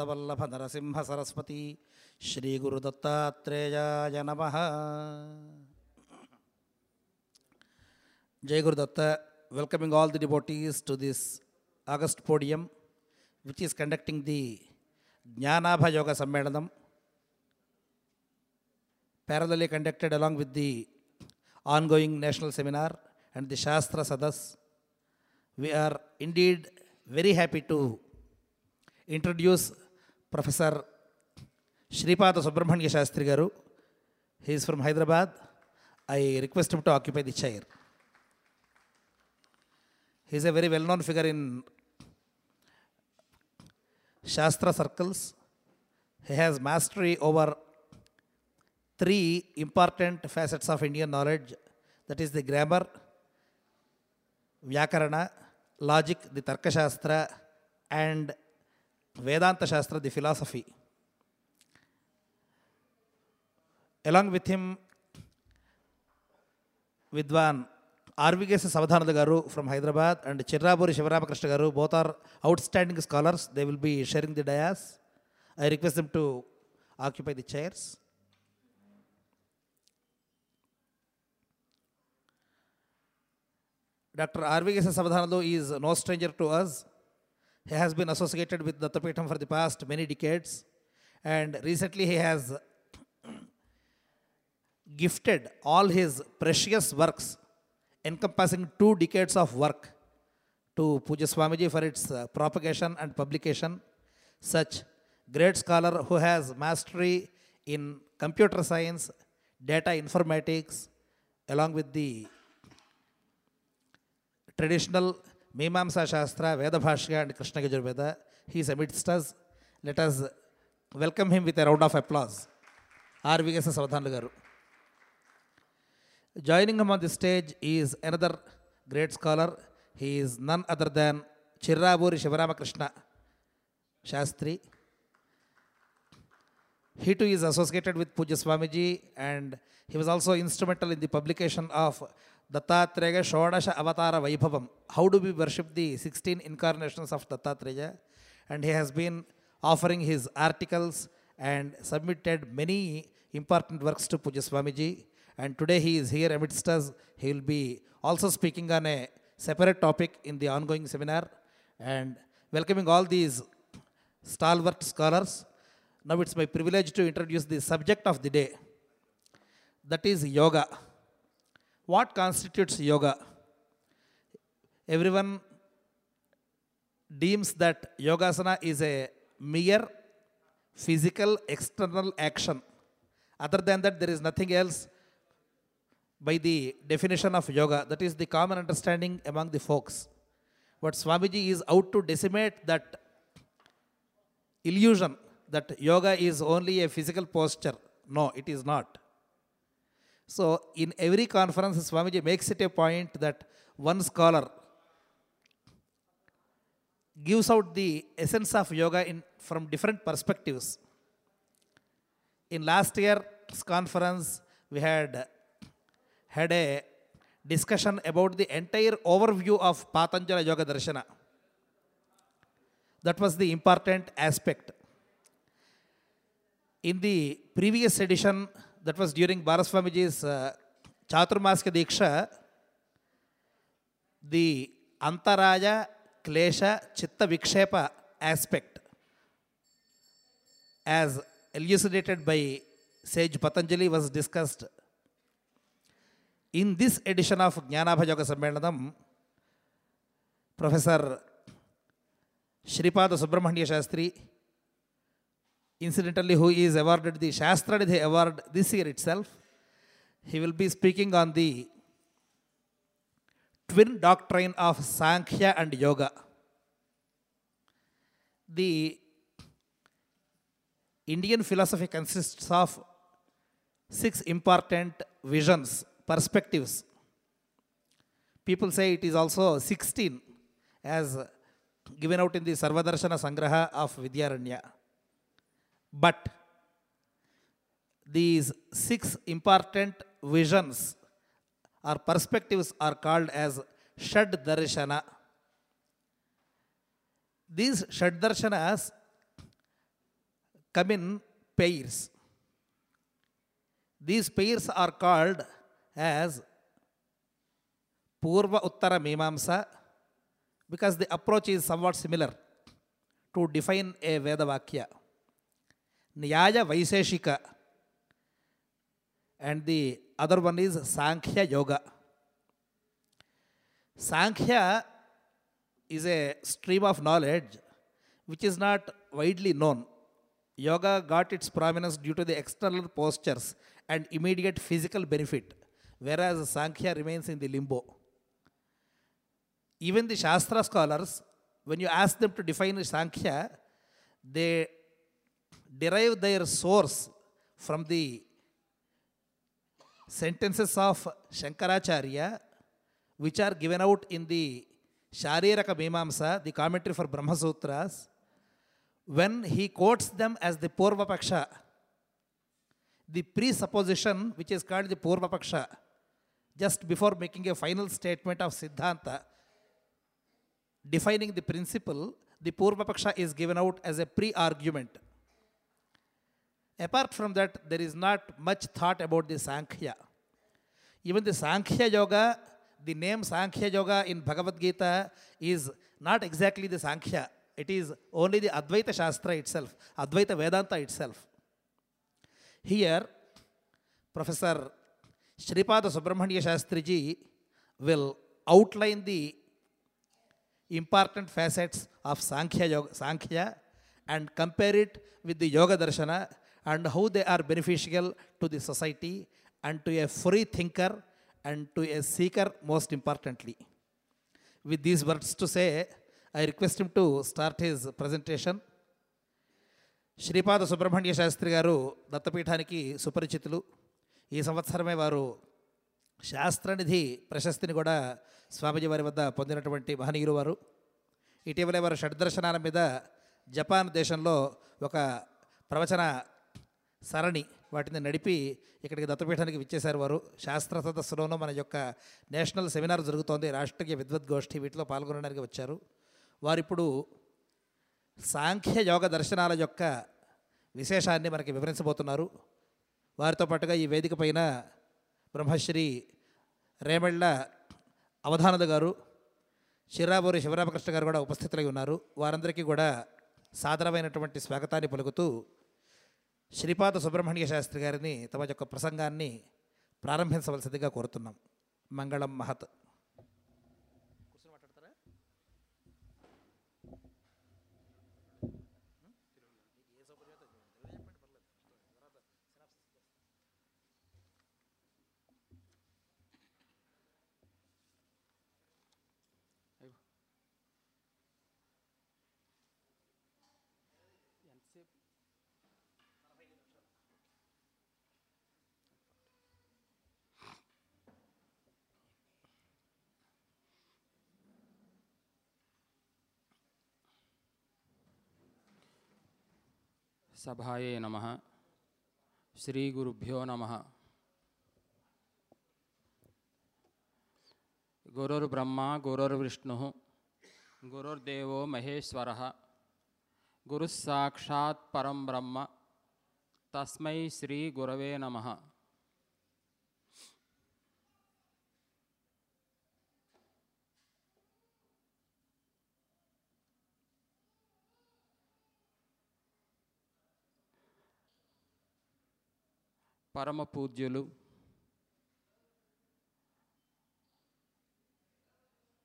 పాదవల్లభ నరసింహ సరస్వతి శ్రీ గురు దత్తాత్రేయాయ నమ జై Gurudatta welcoming all the devotees to this august podium which is conducting the జ్ఞానాభ యోగ సమ్మేళనం parallelly conducted along with the ongoing national seminar and the Shastra Sadas. We are indeed very happy to introduce professor Shripada Subrahmanya Shastri garu he is from Hyderabad I request to occupy the chair he is a very well known figure in Shastra circles he has mastery over three important facets of Indian knowledge that is the grammar vyakarana logic the tarkashastra and Vedanta Shastra, the philosophy. Along with him, Vidwan RVGS Savadhananda Garu from Hyderabad and Chirraburi Shivaramakrishna Garu, both are outstanding scholars. They will be sharing the dais. I request them to occupy the chairs. Dr. R.V.S. Savadhanando is no stranger to us. He has been associated with Dattapeetham for the past many decades. And recently he has gifted all his precious works, encompassing two decades of work, to Puja Swamiji for its uh, propagation and publication. Such great scholar who has mastery in computer science, data informatics, along with the traditional Mimamsa Shastra, Veda Bhashya, and Krishna Yajurveda. He is amidst us. Let us welcome him with a round of applause. R.V.S. Savadhan Garu. Joining him on the stage is another great scholar. He is none other than Chirraburi Shivaramakrishna Shastri. He too is associated with Puja Swamiji and he was also instrumental in the publication of Dattatreya Shodasha Avatara Vaibhavam. How do we worship the 16 incarnations of Dattatreya? And he has been offering his articles and submitted many important works to Puja Swamiji. And today he is here amidst us. He will be also speaking on a separate topic in the ongoing seminar and welcoming all these stalwart scholars. Now it's my privilege to introduce the subject of the day. That is yoga. What constitutes yoga? Everyone deems that yogasana is a mere physical external action. Other than that, there is nothing else by the definition of yoga. That is the common understanding among the folks. But Swamiji is out to decimate that illusion that yoga is only a physical posture. No, it is not. So, in every conference, Swamiji makes it a point that one scholar gives out the essence of yoga in, from different perspectives. In last year's conference, we had had a discussion about the entire overview of Patanjala Yoga Darshana. That was the important aspect. In the previous edition, that was during Baraswamiji's uh, Chaturmaska Diksha, the Antaraya Klesha Chitta Vikshepa aspect, as elucidated by Sage Patanjali, was discussed. In this edition of Jnanabha Yoga Sammelanam, Professor Sripada Subramanya Shastri, incidentally who is awarded the Shastranidhi Award this year itself, he will be speaking on the twin doctrine of Sankhya and Yoga. The Indian philosophy consists of six important visions, perspectives. People say it is also 16 as given out in the Sarvadarshana Sangraha of Vidyaranya. But these six important visions or perspectives are called as Shad Darshana. These Shad Darshanas come in pairs. These pairs are called as Purva Uttara Mimamsa because the approach is somewhat similar to define a Veda Vakya. Nyaya Vaiseshika and the other one is Sankhya Yoga. Sankhya is a stream of knowledge which is not widely known. Yoga got its prominence due to the external postures and immediate physical benefit, whereas Sankhya remains in the limbo. Even the Shastra scholars, when you ask them to define Sankhya, they derive their source from the sentences of Shankaracharya, which are given out in the Shariraka Mimamsa, the commentary for Brahma Sutras, when he quotes them as the Purva Paksha, the presupposition which is called the Purva Paksha, just before making a final statement of Siddhanta, defining the principle, the Purva Paksha is given out as a pre argument. Apart from that, there is not much thought about the Sankhya. Even the Sankhya Yoga, the name Sankhya Yoga in Bhagavad Gita is not exactly the Sankhya. It is only the Advaita Shastra itself, Advaita Vedanta itself. Here, Professor Sripada Subramanya Shastriji will outline the important facets of Sankhya, Yoga, Sankhya and compare it with the Yoga Darshana and how they are beneficial to the society and to a free thinker and to a seeker most importantly. With these words to say, I request him to start his presentation. Shripada Subrahmanya Shastri garu దత్తపీఠానికి సుపరిచితులు ఈ సంవత్సరమే వారు శాస్త్రనిధి ప్రశస్తిని కూడా స్వామీజీ వారి వద్ద పొందినటువంటి మహనీయులు వారు ఇటీవలే వారు షడ్దర్శనాల మీద జపాన్ దేశంలో ఒక ప్రవచన సరణి వాటిని నడిపి ఇక్కడికి దత్తపీఠానికి విచ్చేశారు వారు. శాస్త్ర సదస్సులోనూ మన యొక్క నేషనల్ సెమినార్ జరుగుతోంది. రాష్ట్రీయ విద్వద్గోష్ఠి వీటిలో పాల్గొనడానికి వచ్చారు. వారిప్పుడు సాంఖ్య యోగ దర్శనాల యొక్క విశేషాన్ని మనకి వివరించబోతున్నారు. వారితో పాటుగా ఈ వేదిక పైన బ్రహ్మశ్రీ రేమళ్ళ అవధానద గారు చిరాబూరి శివరామకృష్ణ గారు కూడా ఉపస్థితులై ఉన్నారు. వారందరికీ కూడా సాదరమైనటువంటి స్వాగతాన్ని పలుకుతూ శ్రీపాద సుబ్రహ్మణ్య శాస్త్రి గారిని తమ యొక్క ప్రసంగాన్ని ప్రారంభించవలసిందిగా కోరుతున్నాం. మంగళం మహత్. సభాయే నమ శ్రీగురుభ్యో నమ గురుర్బ్రహ్మ గురుర్విష్ణు గురుర్దేవో మహేశ్వర గురుస్సాక్షాత్ పరం బ్రహ్మ తస్మై శ్రీ గురవే నమ పరమ పూజ్యులు.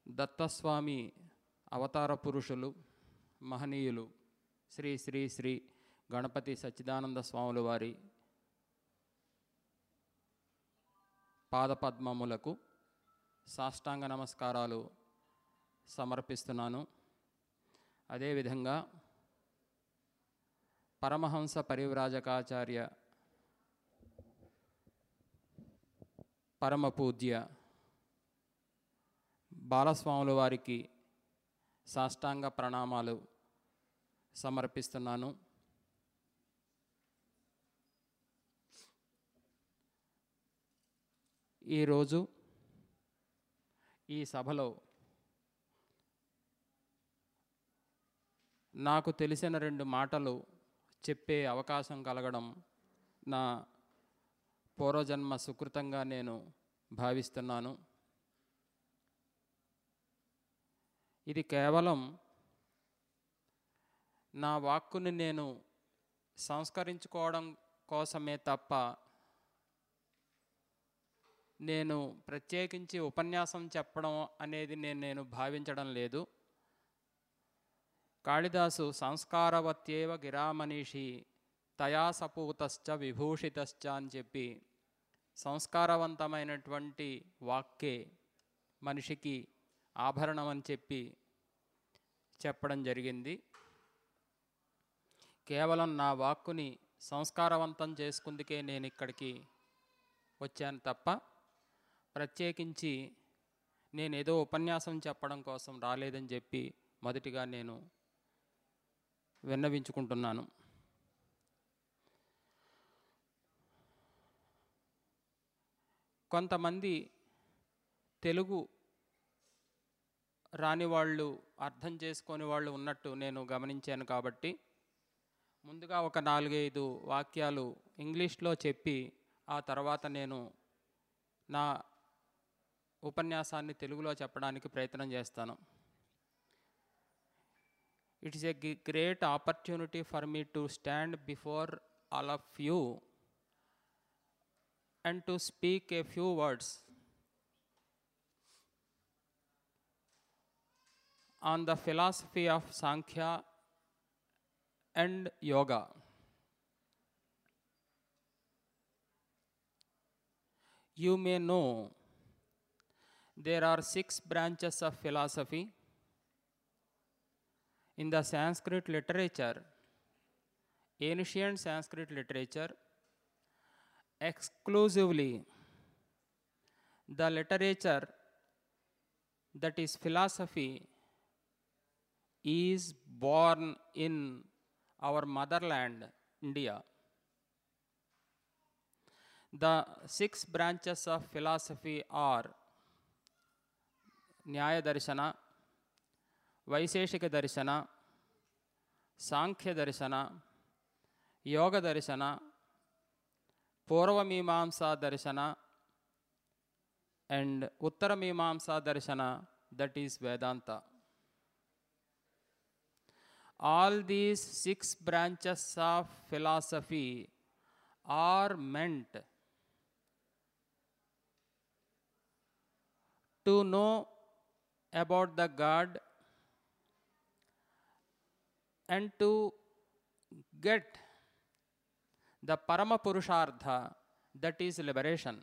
దత్తస్వామి అవతార పురుషులు మహనీయులు శ్రీ శ్రీ శ్రీ గణపతి సచ్చిదానంద స్వాముల వారి పాదపద్మములకు సాష్టాంగ నమస్కారాలు సమర్పిస్తున్నాను. అదేవిధంగా పరమహంస పరివ్రాజకాచార్య పరమ పూజ్య బాలస్వాముల వారికి సాష్టాంగ ప్రణామాలు సమర్పిస్తున్నాను. ఈరోజు ఈ సభలో నాకు తెలిసిన రెండు మాటలు చెప్పే అవకాశం కలగడం నా పూర్వజన్మ సుకృతంగా నేను భావిస్తున్నాను. ఇది కేవలం నా వాక్కుని నేను సంస్కరించుకోవడం కోసమే తప్ప నేను ప్రత్యేకించి ఉపన్యాసం చెప్పడం అనేది నేను నేను భావించడం లేదు. కాళిదాసు సంస్కారవత్యేవ గిరామనీషి తయా సపూతశ్చ విభూషితశ్చ అని చెప్పి సంస్కారవంతమైనటువంటి వాక్కే మనిషికి ఆభరణం అని చెప్పి చెప్పడం జరిగింది. కేవలం నా వాక్కుని సంస్కారవంతం చేసుకుందుకే నేను ఇక్కడికి వచ్చాను తప్ప ప్రత్యేకించి నేను ఏదో ఉపన్యాసం చెప్పడం కోసం రాలేదని చెప్పి మొదటిగా నేను విన్నవించుకుంటున్నాను. కొంతమంది తెలుగు రాని వాళ్ళు అర్థం చేసుకొని వాళ్ళు ఉన్నట్టు నేను గమనించాను కాబట్టి ముందుగా ఒక నాలుగైదు వాక్యాలు ఇంగ్లీష్లో చెప్పి ఆ తర్వాత నేను నా ఉపన్యాసాన్ని తెలుగులో చెప్పడానికి ప్రయత్నం చేస్తాను. It is a great opportunity for me to stand before all of you and to speak a few words on the philosophy of Sankhya and Yoga. You may know there are six branches of philosophy in the Sanskrit literature, ancient Sanskrit literature, exclusively the literature that is philosophy is born in our motherland India. The six branches of philosophy are nyaya darshana vaisheshika darshana sankhya darshana yoga darshana Purvamimamsa Darshana and Uttaramimamsa Darshana, that is Vedanta. All these six branches of philosophy are meant to know about the God and to get the परम पुरुषार्थ that is liberation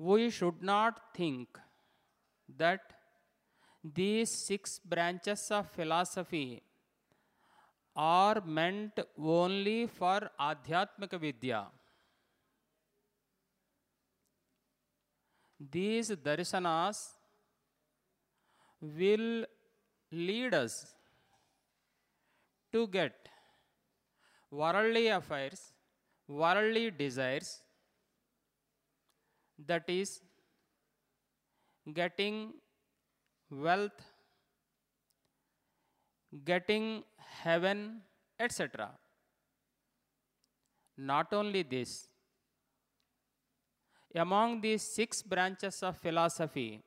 we should not think that these six branches of philosophy are meant only for आध्यात्मिक विद्या these दर्शनास will lead us to get worldly affairs, worldly desires, that is, getting wealth, getting heaven, etc. Not only this, among these six branches of philosophy,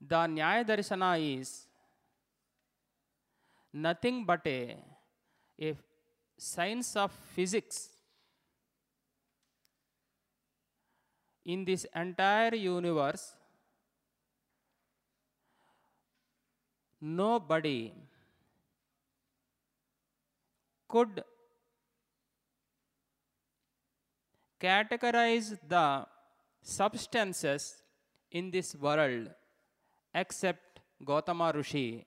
the Nyaya Darshana is nothing but a, a science of physics in this entire universe. Nobody could categorize the substances in this world except Gautama Rishi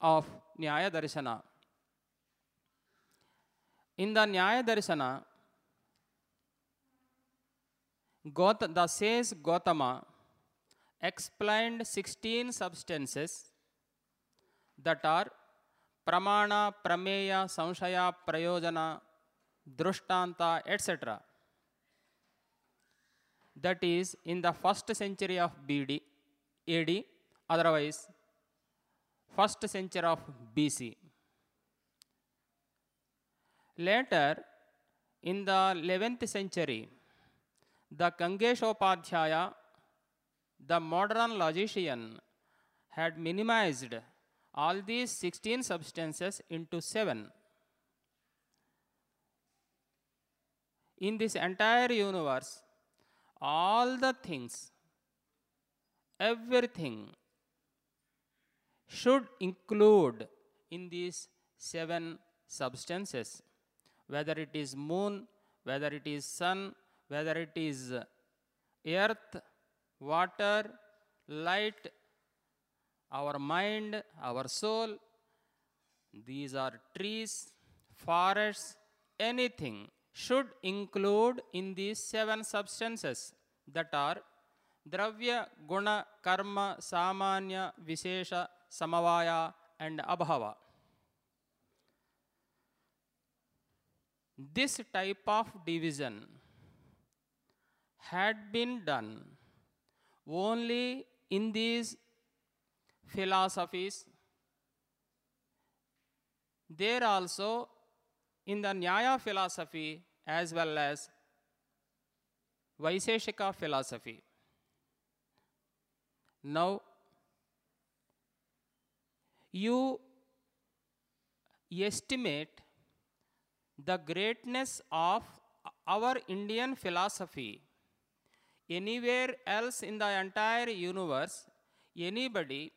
of Nyaya Darshana. In the Nyaya Darshana, Gaut- the sage Gautama explained 16 substances that are pramana, prameya, samshaya, prayojana, drushtanta, etc. that is in the first century of BD, AD, otherwise first century of BC. Later, in the 11th century, the Kangeshopadhyaya, the modern logician, had minimized all these 16 substances into 7. In this entire universe, all the things, everything should include in these seven substances whether it is moon whether it is sun whether it is earth water light our mind our soul these are trees forests anything should include in these seven substances that are द्रव्य गुण कर्म सामान्य विशेष samavaya, and abhava. This type of division had been done only in these philosophies. There also in the Nyaya philosophy as well as Vaisheshika philosophy. Now you estimate the greatness of our Indian philosophy anywhere else in the entire universe, anybody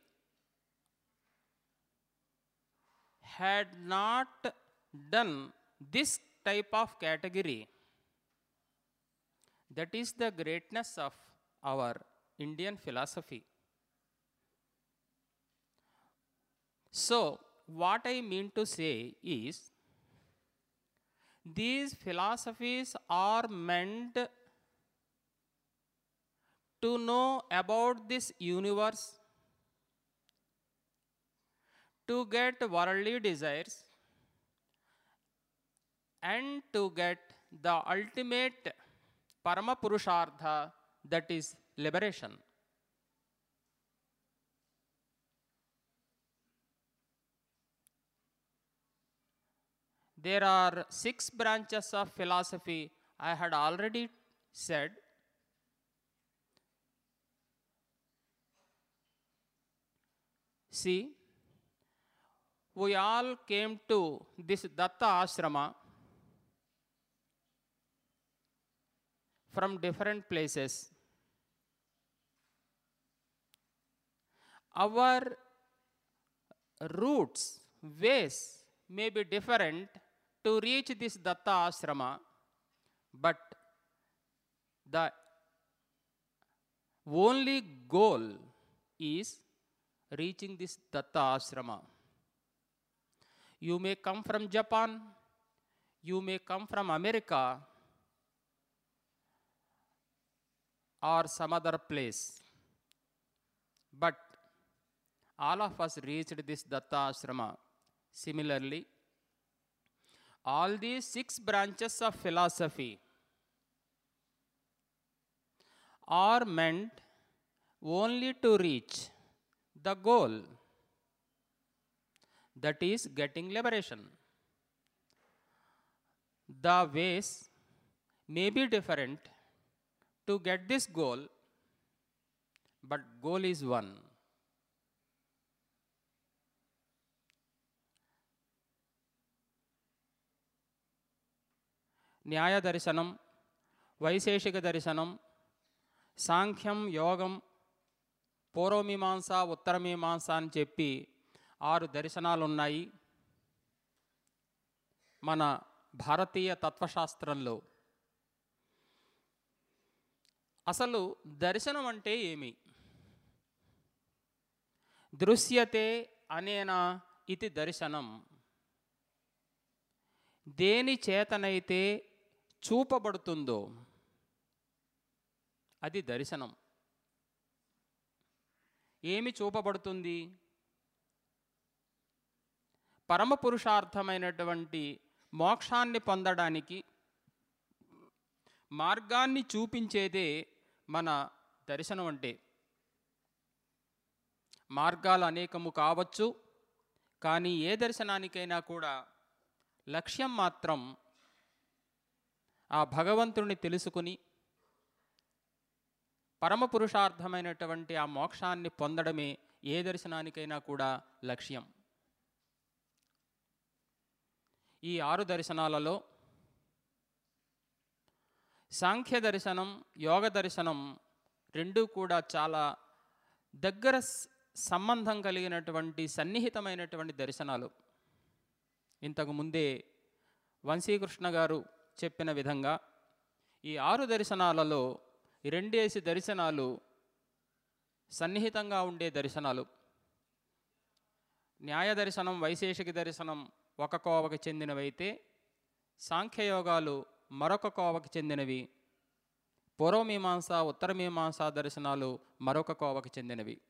had not done this type of category. That is the greatness of our Indian philosophy. So, what I mean to say is, these philosophies are meant to know about this universe, to get worldly desires, and to get the ultimate Parama Purushartha that is liberation. There are six branches of philosophy I had already said. See, we all came to this Datta Ashrama from different places. Our roots, ways may be different to reach this Datta Ashrama, but the only goal is reaching this Datta Ashrama. You may come from Japan, you may come from America, or some other place. But all of us reached this Datta Ashrama. Similarly, all these six branches of philosophy are meant only to reach the goal that is getting liberation. The ways may be different to get this goal, but goal is one. Nyaya దర్శనం వైశేషిక దర్శనం సాంఖ్యం యోగం పూర్వమీమాంస ఉత్తరమీమాంస అని చెప్పి ఆరు దర్శనాలు ఉన్నాయి మన భారతీయ తత్వశాస్త్రంలో. అసలు దర్శనం అంటే ఏమి? దృశ్యతే అనేనా ఇది దర్శనం? దేని చేతనైతే చూపబడుతుందో అది దర్శనం. ఏమి చూపబడుతుంది? పరమ పురుషార్థమైనటువంటి మోక్షాన్ని పొందడానికి మార్గాన్ని చూపించేదే మన దర్శనం అంటే. మార్గాలు అనేకము కావచ్చు కానీ ఏ దర్శనానికైనా కూడా లక్ష్యం మాత్రం ఆ భగవంతుడిని తెలుసుకుని పరమ పురుషార్థమైనటువంటి ఆ మోక్షాన్ని పొందడమే ఏ దర్శనానికైనా కూడా లక్ష్యం. ఈ ఆరు దర్శనాలలో సాంఖ్య దర్శనం యోగ దర్శనం రెండూ కూడా చాలా దగ్గర సంబంధం కలిగినటువంటి సన్నిహితమైనటువంటి దర్శనాలు. ఇంతకు ముందే వంశీకృష్ణ గారు చెప్పిన విధంగా ఈ ఆరు దర్శనాలలో రెండేసి దర్శనాలు సన్నిహితంగా ఉండే దర్శనాలు. న్యాయ దర్శనం వైశేషిక దర్శనం ఒక కోవకి చెందినవైతే సాంఖ్యయోగాలు మరొక కోవకి చెందినవి. పూర్వమీమాంస ఉత్తరమీమాంస దర్శనాలు మరొక కోవకి చెందినవి.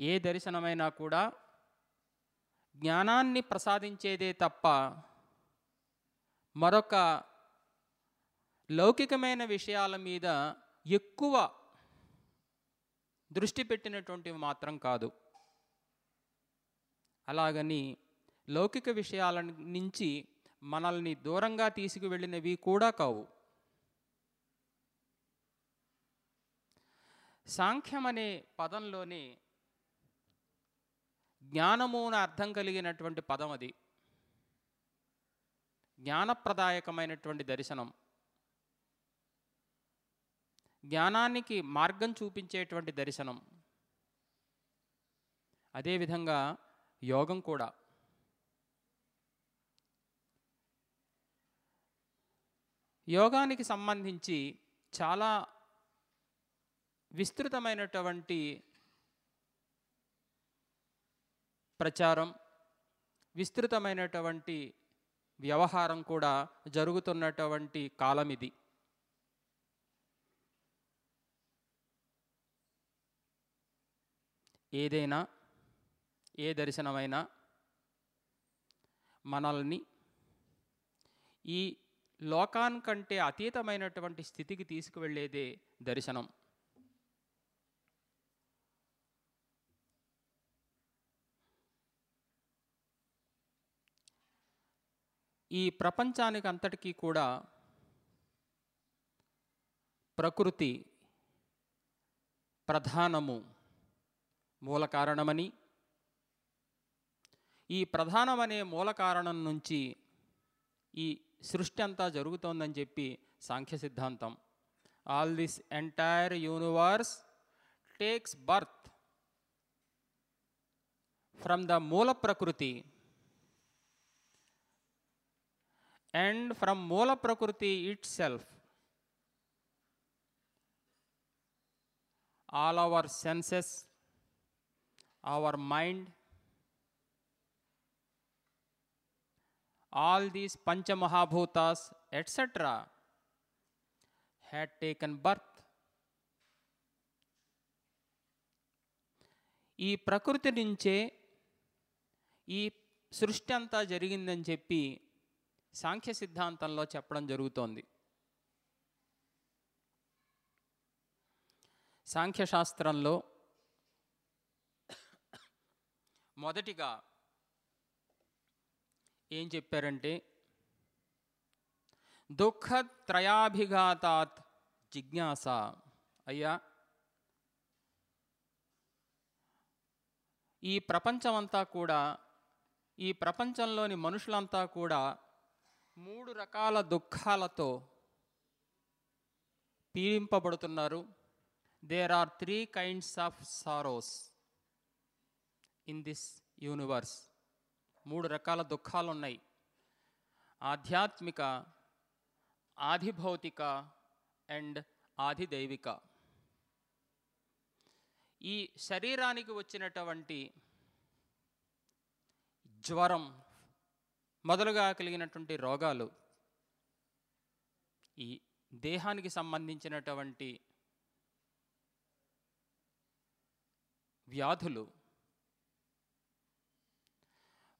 ఏ దర్శనమైనా కూడా జ్ఞానాన్ని ప్రసాదించేదే తప్ప మరొక లౌకికమైన విషయాల మీద ఎక్కువ దృష్టి పెట్టినటువంటివి మాత్రం కాదు. అలాగని లౌకిక విషయాల నుంచి మనల్ని దూరంగా తీసుకువెళ్ళినవి కూడా కావు. సాంఖ్యం అనే పదంలోనే జ్ఞానము అర్థం కలిగినటువంటి పదం అది. జ్ఞానప్రదాయకమైనటువంటి దర్శనం. జ్ఞానానికి మార్గం చూపించేటువంటి దర్శనం. అదేవిధంగా యోగం కూడా. యోగానికి సంబంధించి చాలా విస్తృతమైనటువంటి ప్రచారం విస్తృతమైనటువంటి వ్యవహారం కూడా జరుగుతున్నటువంటి కాలం ఇది ఏదైనా ఏ దర్శనమైనా మనల్ని ఈ లోకానికంటే అతీతమైనటువంటి స్థితికి తీసుకువెళ్ళేదే దర్శనం. ఈ ప్రపంచానికి అంతటికీ కూడా ప్రకృతి ప్రధానము మూల కారణమని ఈ ప్రధానమనే మూల కారణం నుంచి ఈ సృష్టి అంతా జరుగుతోందని చెప్పి సాంఖ్య సిద్ధాంతం. All this entire universe takes birth from the mula prakriti and from మూల ప్రకృతి itself all our senses our mind, all these Panchamahabhutas, etc., had taken birth. ఈ ప్రకృతి నుంచే ఈ సృష్టి అంతా జరిగిందని చెప్పి సాంఖ్య సిద్ధాంతంలో చెప్పడం జరుగుతోంది. సాంఖ్యశాస్త్రంలో మొదటిగా ఏం చెప్పారంటే దుఃఖత్రయాభిఘాతాత్ జిజ్ఞాస. అయ్యా ఈ ప్రపంచమంతా కూడా ఈ ప్రపంచంలోని మనుషులంతా కూడా మూడు రకాల దుఃఖాలతో పీడింపబడుతున్నారు. There are three kinds of sorrows in this universe మూడు రకాల దుఃఖాలు ఉన్నాయి ఆధ్యాత్మిక ఆధిభౌతిక అండ్ ఆధిదైవిక. ఈ శరీరానికి వచ్చినటువంటి జ్వరం మొదలుగా కలిగినటువంటి రోగాలు ఈ దేహానికి సంబంధించినటువంటి వ్యాధులు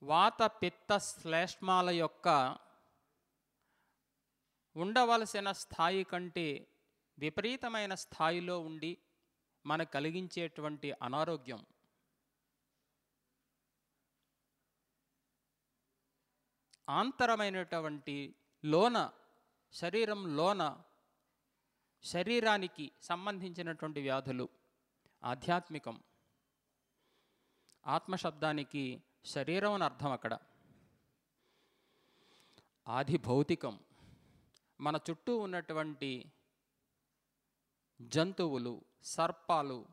వాత పిత్త శ్లేష్మాల యొక్క ఉండవలసిన స్థాయి కంటే విపరీతమైన స్థాయిలో ఉండి మనకు కలిగించేటువంటి అనారోగ్యం. ఆంతరమైనటువంటి లోన శరీరం లోన శరీరానికి సంబంధించినటువంటి వ్యాధులు. ఆధ్యాత్మికం. ఆత్మశబ్దానికి శరీరం అని అర్థం అక్కడ. ఆది భౌతికం. మన చుట్టూ ఉన్నటువంటి జంతువులు సర్పాలు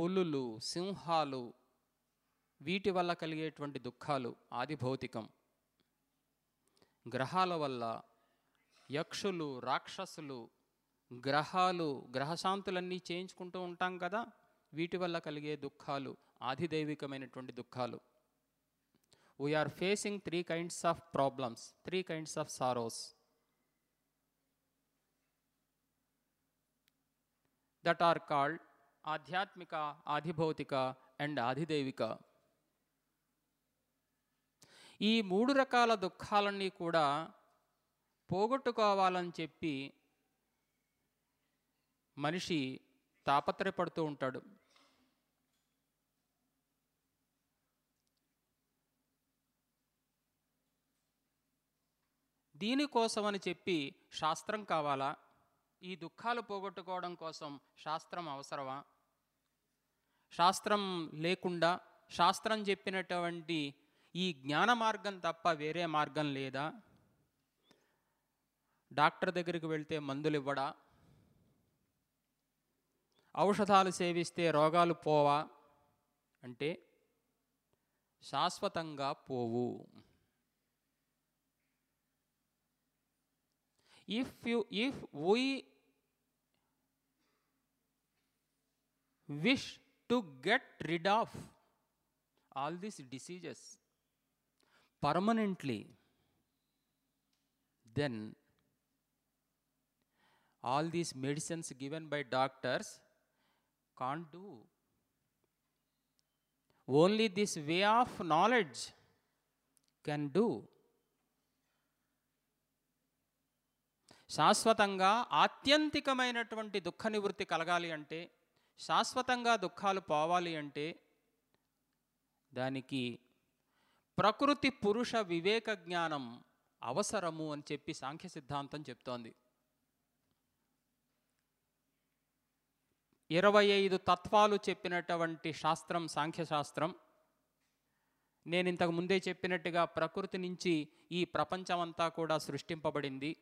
పులులు సింహాలు వీటి వల్ల కలిగేటువంటి దుఃఖాలు ఆది భౌతికం. గ్రహాల వల్ల యక్షులు రాక్షసులు గ్రహాలు గ్రహశాంతులన్నీ చేయించుకుంటూ ఉంటాం కదా? వీటి వల్ల కలిగే దుఃఖాలు ఆధిదైవికమైనటువంటి దుఃఖాలు. We are facing three kinds of problems three kinds of sorrows that are called adhyatmika adhibhautika and ఆధిదైవిక. ఈ మూడు రకాల దుఃఖాలన్నీ కూడా పోగొట్టుకోవాలని చెప్పి మనిషి తాపత్రయపడుతూ ఉంటాడు. దీనికోసమని చెప్పి శాస్త్రం కావాలా? ఈ దుఃఖాలు పోగొట్టుకోవడం కోసం శాస్త్రం అవసరమా? శాస్త్రం లేకుండా శాస్త్రం చెప్పినటువంటి ఈ జ్ఞాన మార్గం తప్ప వేరే మార్గం లేదా? డాక్టర్ దగ్గరికి వెళ్తే మందులు ఇవ్వడా? ఔషధాలు సేవిస్తే రోగాలు పోవా? అంటే శాశ్వతంగా పోవు. If you if we wish to get rid of all these diseases permanently then all these medicines given by doctors can't do only this way of knowledge can do శాశ్వతంగా ఆత్యంతికమైనటువంటి దుఃఖ నివృత్తి కలగాలి అంటే శాశ్వతంగా దుఃఖాలు పోవాలి అంటే దానికి ప్రకృతి పురుష వివేక జ్ఞానం అవసరము అని చెప్పి సాంఖ్య సిద్ధాంతం చెప్తోంది. ఇరవై ఐదు తత్వాలు చెప్పినటువంటి శాస్త్రం సాంఖ్యశాస్త్రం నేను ఇంతకు ముందే చెప్పినట్టుగా ప్రకృతి నుంచి ఈ ప్రపంచమంతా కూడా సృష్టింపబడింది.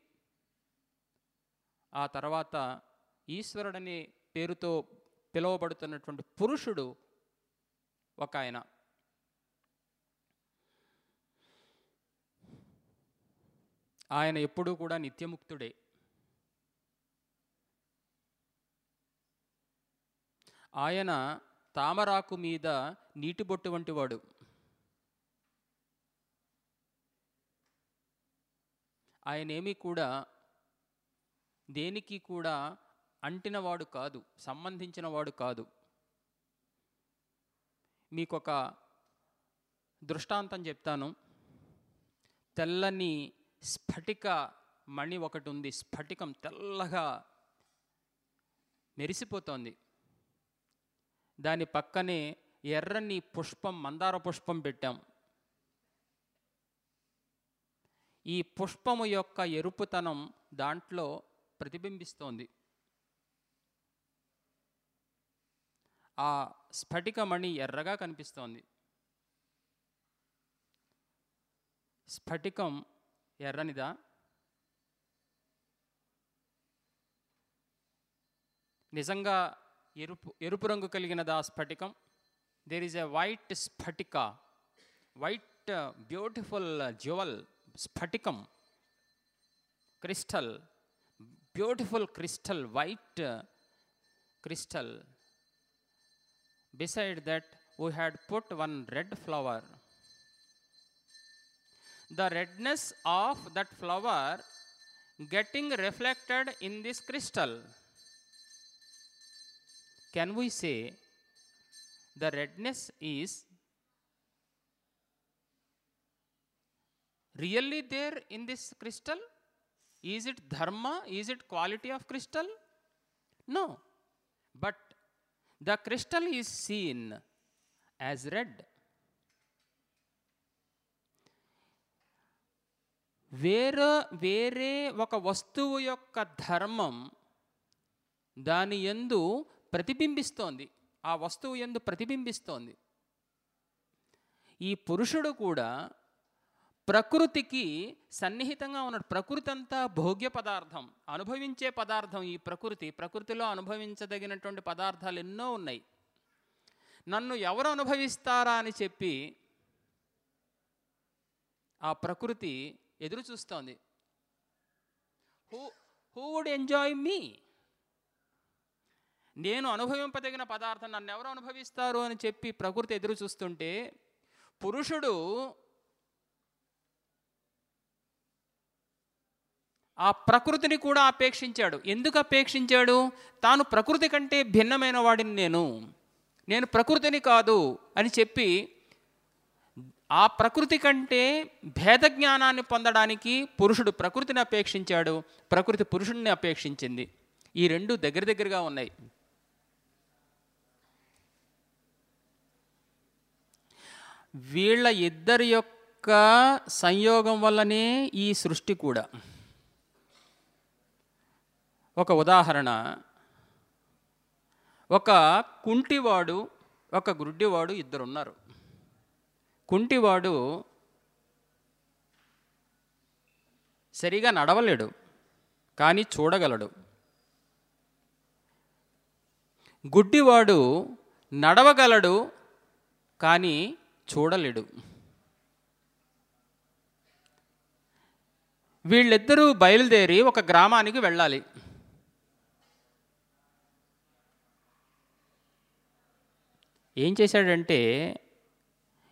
ఆ తర్వాత ఈశ్వరుడని పేరుతో పిలువబడుతున్నటువంటి పురుషుడు ఒక ఆయన. ఆయన ఎప్పుడూ కూడా నిత్యముక్తుడే. ఆయన తామరాకు మీద నీటి బొట్టు వంటివాడు ఆయనేమీ కూడా దేనికి కూడా అంటినవాడు కాదు సంబంధించినవాడు కాదు. మీకొక దృష్టాంతం చెప్తాను. తెల్లని స్ఫటిక మణి ఒకటి ఉంది. స్ఫటికం తెల్లగా మెరిసిపోతోంది. దాని పక్కనే ఎర్రని పుష్పం మందార పుష్పం పెట్టాం. ఈ పుష్పము యొక్క ఎరుపుతనం దాంట్లో ప్రతిబింబిస్తోంది. ఆ స్ఫటికమణి ఎర్రగా కనిపిస్తోంది. స్ఫటికం ఎర్రనిదా నిజంగా ఎరుపు ఎరుపు రంగు కలిగినదా స్ఫటికం there is a white sphatika white beautiful jewel స్ఫటికం crystal beautiful crystal white crystal. Beside that, we had put one red flower. the redness of that flower getting reflected in this crystal. Can we say the redness is really there in this crystal? Is it dharma? Is it quality of crystal? No. But the crystal is seen as red. వేరే వేరే ఒక వస్తువు యొక్క ధర్మం దాని ఎందు ప్రతిబింబిస్తోంది. ఆ వస్తువు ఎందు ప్రతిబింబిస్తోంది. ఈ పురుషుడు కూడా ప్రకృతికి సన్నిహితంగా ఉన్నాడు. ప్రకృతి అంతా భోగ్య పదార్థం. అనుభవించే పదార్థం ఈ ప్రకృతి. ప్రకృతిలో అనుభవించదగినటువంటి పదార్థాలు ఎన్నో ఉన్నాయి. నన్ను ఎవరు అనుభవిస్తారా అని చెప్పి ఆ ప్రకృతి ఎదురు చూస్తోంది. Who who would enjoy me నేను అనుభవింపదగిన పదార్థం నన్ను ఎవరు అనుభవిస్తారు అని చెప్పి ప్రకృతి ఎదురు చూస్తుంటే పురుషుడు ఆ ప్రకృతిని కూడా అపేక్షించాడు. ఎందుకు అపేక్షించాడు? తాను ప్రకృతి కంటే భిన్నమైన వాడిని నేను. నేను ప్రకృతిని కాదు అని చెప్పి ఆ ప్రకృతి కంటే భేద జ్ఞానాన్ని పొందడానికి పురుషుడు ప్రకృతిని అపేక్షించాడు. ప్రకృతి పురుషుడిని అపేక్షించింది. ఈ రెండు దగ్గర దగ్గరగా ఉన్నాయి. వీళ్ళ ఇద్దరి యొక్క సంయోగం వల్లనే ఈ సృష్టి కూడా. ఒక ఉదాహరణ. ఒక కుంటివాడు ఒక గుడ్డివాడు ఇద్దరు ఉన్నారు కుంటివాడు సరిగా నడవలేడు కానీ చూడగలడు. గుడ్డివాడు నడవగలడు కానీ చూడలేడు. వీళ్ళిద్దరూ బయలుదేరి ఒక గ్రామానికి వెళ్ళాలి. ఏం చేశాడంటే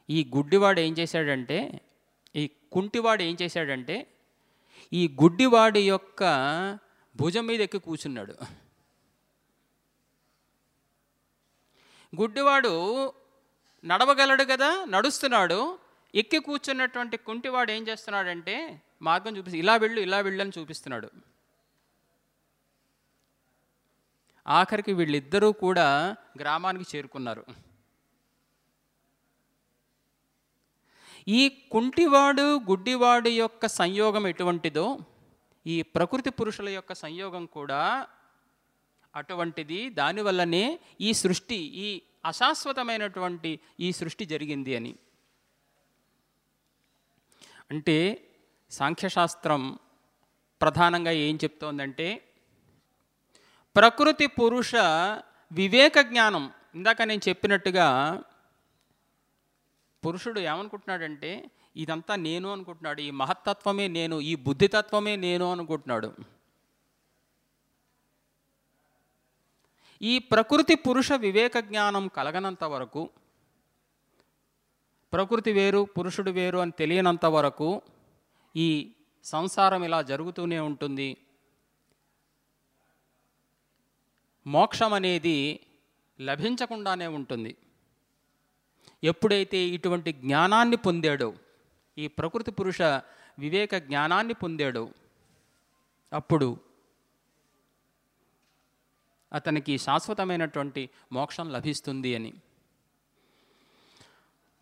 ఈ గుడ్డివాడు ఏం చేశాడంటే ఈ కుంటివాడు ఏం చేశాడంటే ఈ గుడ్డివాడి యొక్క భుజం మీద ఎక్కి కూర్చున్నాడు. గుడ్డివాడు నడవగలడు కదా నడుస్తున్నాడు ఎక్కి కూర్చున్నటువంటి కుంటివాడు ఏం చేస్తున్నాడంటే మార్గం చూపిస్తు ఇలా వెళ్ళు ఇలా వెళ్ళు అని చూపిస్తున్నాడు. ఆఖరికి వీళ్ళిద్దరూ కూడా గ్రామానికి చేరుకున్నారు. ఈ కుంటివాడు గుడ్డివాడు యొక్క సంయోగం ఎటువంటిదో ఈ ప్రకృతి పురుషుల యొక్క సంయోగం కూడా అటువంటిది. దానివల్లనే ఈ సృష్టి ఈ అశాశ్వతమైనటువంటి ఈ సృష్టి జరిగింది అని. అంటే సాంఖ్యశాస్త్రం ప్రధానంగా ఏం చెప్తోందంటే ప్రకృతి పురుష వివేక జ్ఞానం. ఇందాక నేను చెప్పినట్టుగా పురుషుడు ఏమనుకుంటున్నాడంటే ఇదంతా నేను అనుకుంటున్నాడు ఈ మహత్తత్వమే నేను ఈ బుద్ధితత్వమే నేను అనుకుంటున్నాడు. ఈ ప్రకృతి పురుష వివేక జ్ఞానం కలగనంత వరకు ప్రకృతి వేరు పురుషుడు వేరు అని తెలియనంత వరకు ఈ సంసారం ఇలా జరుగుతూనే ఉంటుంది. మోక్షం అనేది లభించకుండానే ఉంటుంది. ఎప్పుడైతే ఇటువంటి జ్ఞానాన్ని పొందాడో ఈ ప్రకృతి పురుష వివేక జ్ఞానాన్ని పొందాడో అప్పుడు అతనికి శాశ్వతమైనటువంటి మోక్షం లభిస్తుంది అని.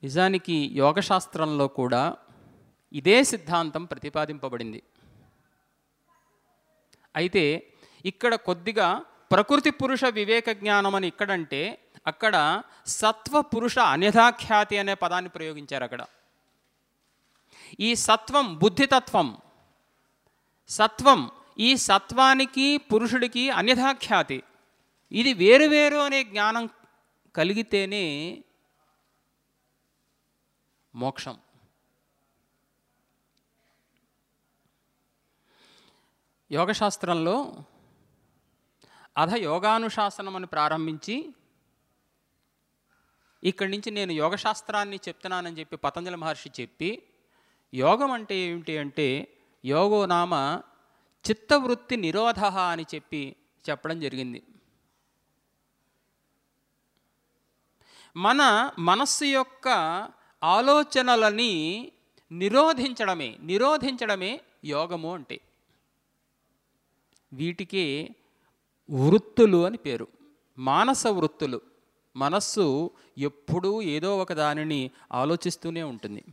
నిజానికి యోగశాస్త్రంలో కూడా ఇదే సిద్ధాంతం ప్రతిపాదింపబడింది. అయితే ఇక్కడ కొద్దిగా ప్రకృతి పురుష వివేక జ్ఞానం అని ఇక్కడంటే అక్కడ సత్వ పురుష అన్యథాఖ్యాతి అనే పదాన్ని ప్రయోగించారు అక్కడ. ఈ సత్వం బుద్ధితత్వం సత్వం ఈ సత్వానికి పురుషుడికి అన్యథాఖ్యాతి ఇది వేరు వేరు అనే జ్ఞానం కలిగితేనే మోక్షం. యోగశాస్త్రంలో అధ యోగానుశాసనం అని ప్రారంభించి ఇక్కడి నుంచి నేను యోగశాస్త్రాన్ని చెప్తున్నానని చెప్పి పతంజలి మహర్షి చెప్పి యోగం అంటే ఏమిటి అంటే యోగో నామ చిత్తవృత్తి నిరోధ అని చెప్పి చెప్పడం జరిగింది. మన మనస్సు యొక్క ఆలోచనలని నిరోధించడమే నిరోధించడమే యోగము అంటే. వీటికి వృత్తులు అని పేరు. మానస వృత్తులు. మనస్సు ఎప్పుడూ ఏదో ఒక దానిని ఆలోచిస్తూనే ఉంటుంది.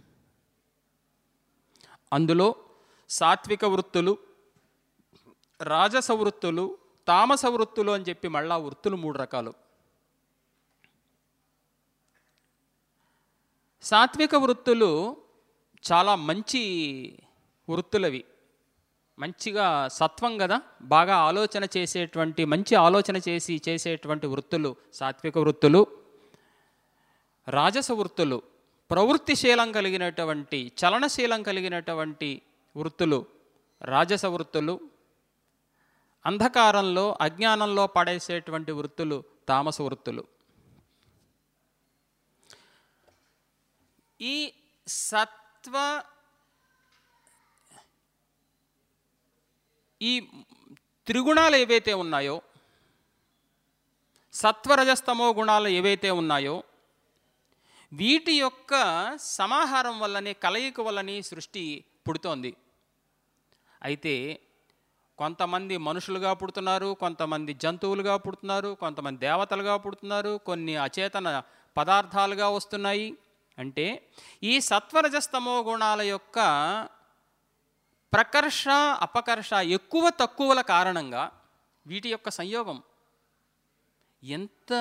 అందులో సాత్విక వృత్తులు రాజస వృత్తులు తామస వృత్తులు అని చెప్పి మళ్ళా వృత్తులు మూడు రకాలు. సాత్విక వృత్తులు చాలా మంచి వృత్తులవి. మంచిగా సత్వం కదా? బాగా ఆలోచన చేసేటువంటి మంచి ఆలోచన చేసి చేసేటువంటి వృత్తులు సాత్విక వృత్తులు రాజస వృత్తులు ప్రవృత్తిశీలం కలిగినటువంటి చలనశీలం కలిగినటువంటి వృత్తులు రాజస వృత్తులు అంధకారంలో అజ్ఞానంలో పడేసేటువంటి వృత్తులు తామస వృత్తులు. ఈ సత్వ ఈ త్రిగుణాలు ఏవైతే ఉన్నాయో సత్వరజస్తమో గుణాలు ఏవైతే ఉన్నాయో వీటి యొక్క సమాహారం వల్లనే కలయిక వల్లనే సృష్టి పుడుతోంది. అయితే కొంతమంది మనుషులుగా పుడుతున్నారు కొంతమంది జంతువులుగా పుడుతున్నారు కొంతమంది దేవతలుగా పుడుతున్నారు కొన్ని అచేతన పదార్థాలుగా వస్తున్నాయి. అంటే ఈ సత్వరజస్తమో గుణాల యొక్క ప్రకర్ష అపకర్ష ఎక్కువ తక్కువల కారణంగా వీటి యొక్క సంయోగం. ఎంత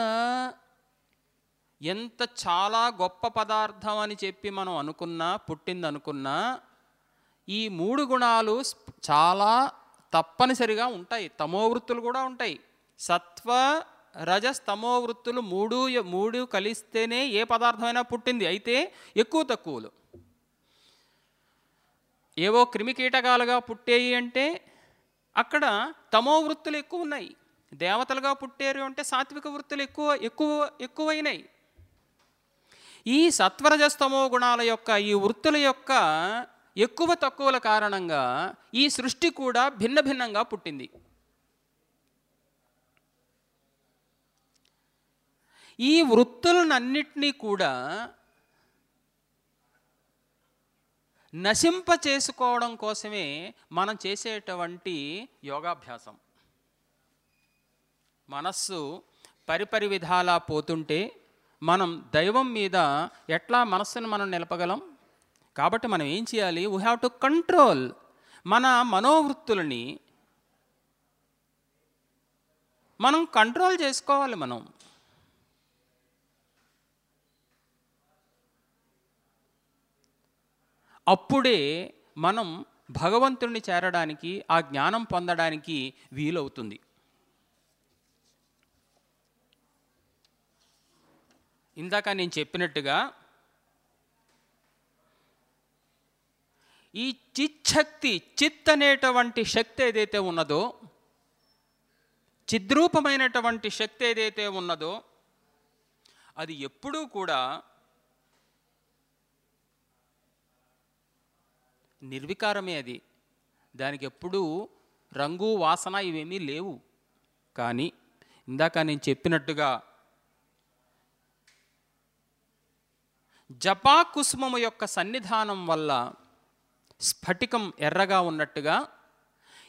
ఎంత చాలా గొప్ప పదార్థం అని చెప్పి మనం అనుకున్నా పుట్టిందనుకున్నా ఈ మూడు గుణాలు చాలా తప్పనిసరిగా ఉంటాయి. తమో వృత్తులు కూడా ఉంటాయి. సత్వ రజస్ తమో వృత్తులు మూడు మూడు కలిస్తేనే ఏ పదార్థమైనా పుట్టింది. అయితే ఎక్కువ తక్కువలు. ఏవో క్రిమికీటకాలుగా పుట్టేయి అంటే అక్కడ తమో వృత్తులు ఎక్కువ ఉన్నాయి. దేవతలుగా పుట్టేరు అంటే సాత్విక వృత్తులు ఎక్కువ ఎక్కువ ఎక్కువైనాయి. ఈ సత్వరజస్తమో గుణాల యొక్క ఈ వృత్తుల యొక్క ఎక్కువ తక్కువల కారణంగా ఈ సృష్టి కూడా భిన్న భిన్నంగా పుట్టింది. ఈ వృత్తులనన్నిటినీ కూడా నశింప చేసుకోవడం కోసమే మనం చేసేటువంటి యోగాభ్యాసం. మనస్సు పరిపరి విధాలా పోతుంటే మనం దైవం మీద ఎట్లా మనస్సును మనం నిలపగలం? కాబట్టి మనం ఏం చేయాలి? వీ హ్యావ్ టు కంట్రోల్ మన మనోవృత్తులని మనం కంట్రోల్ చేసుకోవాలి మనం. అప్పుడే మనం భగవంతుణ్ణి చేరడానికి ఆ జ్ఞానం పొందడానికి వీలవుతుంది. ఇందాక నేను చెప్పినట్టుగా ఈ చిచ్చక్తి చిత్ అనేటువంటి శక్తి ఏదైతే ఉన్నదో చిద్రూపమైనటువంటి శక్తి ఏదైతే ఉన్నదో అది ఎప్పుడూ కూడా నిర్వికారమే అది. దానికి ఎప్పుడూ రంగు వాసన ఇవేమీ లేవు. కానీ ఇందాక నేను చెప్పినట్టుగా జపా కుసుమము యొక్క సన్నిధానం వల్ల స్ఫటికం ఎర్రగా ఉన్నట్టుగా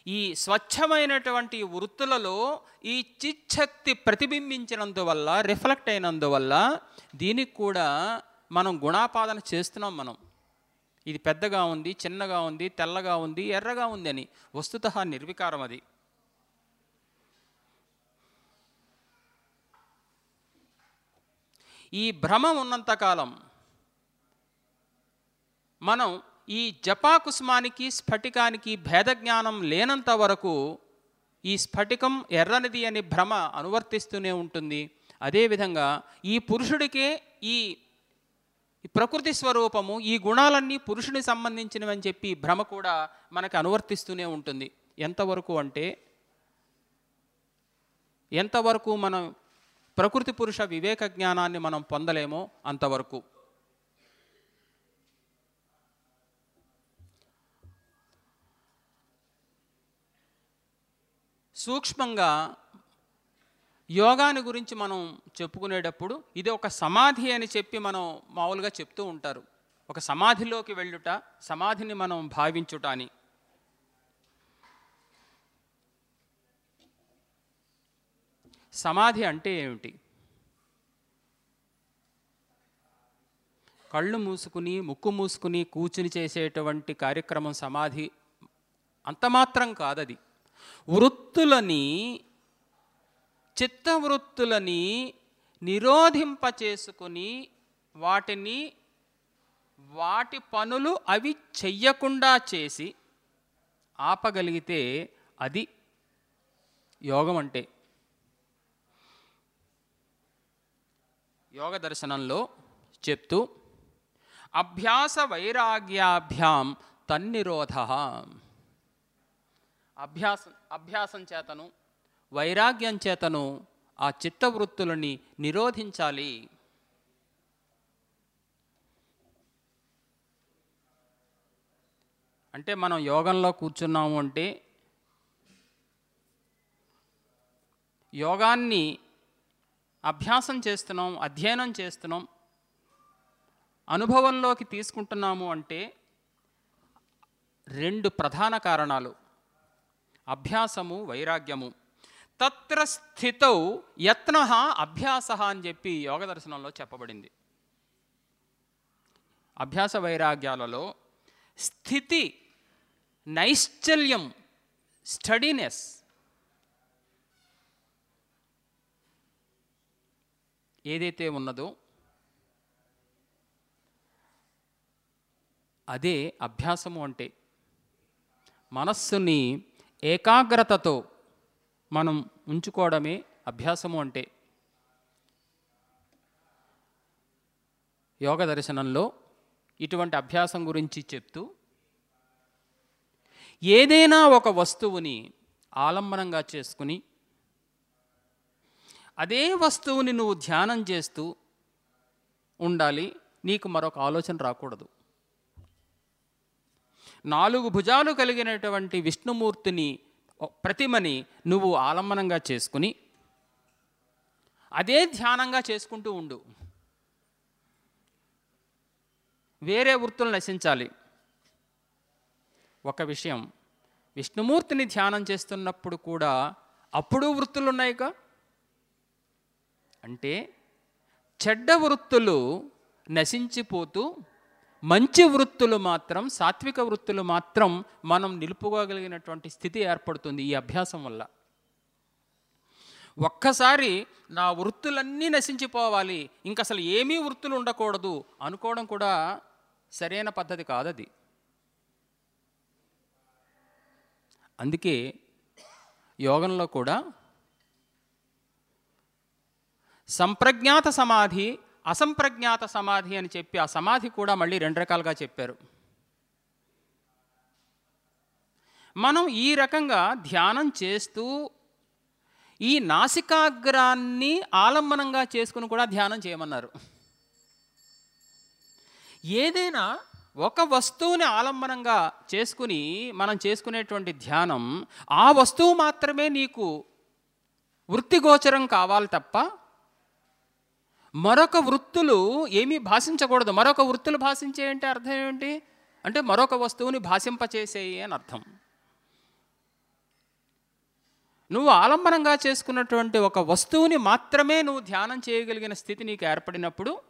ఈ స్వచ్ఛమైనటువంటి వృత్తులలో ఈ చిచ్చక్తి ప్రతిబింబించినందువల్ల రిఫ్లెక్ట్ అయినందువల్ల దీనికి కూడా మనం గుణాపాదన చేస్తున్నాం మనం. ఇది పెద్దగా ఉంది చిన్నగా ఉంది తెల్లగా ఉంది ఎర్రగా ఉంది అని. వస్తుత నిర్వికారం అది. ఈ భ్రమ ఉన్నంతకాలం మనం ఈ జపాకుస్మానికి స్ఫటికానికి భేద జ్ఞానం లేనంత వరకు ఈ స్ఫటికం ఎర్రనిది అని భ్రమ అనువర్తిస్తూనే ఉంటుంది. అదేవిధంగా ఈ పురుషుడికే ఈ ఈ ప్రకృతి స్వరూపము ఈ గుణాలన్నీ పురుషుని సంబంధించినవని చెప్పి భ్రమ కూడా మనకు అనువర్తిస్తూనే ఉంటుంది. ఎంతవరకు అంటే ఎంతవరకు మనం ప్రకృతి పురుష వివేక జ్ఞానాన్ని మనం పొందలేమో అంతవరకు. సూక్ష్మంగా యోగాని గురించి మనం చెప్పుకునేటప్పుడు ఇది ఒక సమాధి అని చెప్పి మనం మామూలుగా చెప్తూ ఉంటారు. ఒక సమాధిలోకి వెళ్ళుట సమాధిని మనం భావించుట అని. సమాధి అంటే ఏమిటి? కళ్ళు మూసుకుని ముక్కు మూసుకుని కూర్చుని చేసేటువంటి కార్యక్రమం సమాధి అంతమాత్రం కాదది. వృత్తులని చిత్తవృత్తులని నిరోధింపచేసుకుని వాటిని వాటి పనులు అవి చెయ్యకుండా చేసి ఆపగలిగితే అది యోగం అంటే. యోగ దర్శనంలో చెప్తూ అభ్యాస వైరాగ్యాభ్యాం తన్నిరోధ. అభ్యాసం అభ్యాసం చేతను వైరాగ్యం చేతను ఆ చిత్తవృత్తులని నిరోధించాలి. అంటే మనం యోగంలో కూర్చున్నాము అంటే యోగాన్ని అభ్యాసం చేస్తున్నాం అధ్యయనం చేస్తున్నాం అనుభవంలోకి తీసుకుంటున్నాము అంటే రెండు ప్రధాన కారణాలు. అభ్యాసము వైరాగ్యము. తత్ర స్థితౌ యత్న అభ్యాస అని చెప్పి యోగ దర్శనంలో చెప్పబడింది. అభ్యాస వైరాగ్యాలలో స్థితి నైశ్చల్యం స్టడీనెస్ ఏదైతే ఉన్నదో అదే అభ్యాసము అంటే మనస్సుని ఏకాగ్రతతో మనం ఉంచుకోవడమే అభ్యాసము అంటే. యోగ దర్శనంలో ఇటువంటి అభ్యాసం గురించి చెప్తూ ఏదైనా ఒక వస్తువుని ఆలంబనంగా చేసుకుని అదే వస్తువుని నువ్వు ధ్యానం చేస్తూ ఉండాలి నీకు మరొక ఆలోచన రాకూడదు. నాలుగు భుజాలు కలిగినటువంటి విష్ణుమూర్తిని ప్రతిమని నువ్వు ఆలంబనంగా చేసుకుని అదే ధ్యానంగా చేసుకుంటూ ఉండు. వేరే వృత్తులు నశించాలి. ఒక విషయం విష్ణుమూర్తిని ధ్యానం చేస్తున్నప్పుడు కూడా అప్పుడు వృత్తులు ఉన్నాయిగా అంటే చెడ్డ వృత్తులు నశించిపోతూ మంచి వృత్తులు మాత్రం సాత్విక వృత్తులు మాత్రం మనం నిలుపుకోగలిగినటువంటి స్థితి ఏర్పడుతుంది ఈ అభ్యాసం వల్ల. ఒక్కసారి నా వృత్తులన్నీ నశించిపోవాలి ఇంక అసలు ఏమీ వృత్తులు ఉండకూడదు అనుకోవడం కూడా సరైన పద్ధతి కాదది. అందుకే యోగంలో కూడా సంప్రజ్ఞాత సమాధి అసంప్రజ్ఞాత సమాధి అని చెప్పి ఆ సమాధి కూడా మళ్ళీ రెండు రకాలుగా చెప్పారు. మనం ఈ రకంగా ధ్యానం చేస్తూ ఈ నాసికాగ్రాన్ని ఆలంబనంగా చేసుకుని కూడా ధ్యానం చేయమన్నారు. ఏదైనా ఒక వస్తువుని ఆలంబనంగా చేసుకుని మనం చేసుకునేటువంటి ధ్యానం ఆ వస్తువు మాత్రమే నీకు వృత్తిగోచరం కావాలి తప్ప మరొక వృత్తులు ఏమీ భాషించకూడదు. మరొక వృత్తులు భాషించే అంటే అర్థం ఏంటి అంటే మరొక వస్తువుని భాషింపచేసేయి అని అర్థం. నువ్వు ఆలంబనంగా చేసుకున్నటువంటి ఒక వస్తువుని మాత్రమే నువ్వు ధ్యానం చేయగలిగిన స్థితి నీకు ఏర్పడినప్పుడు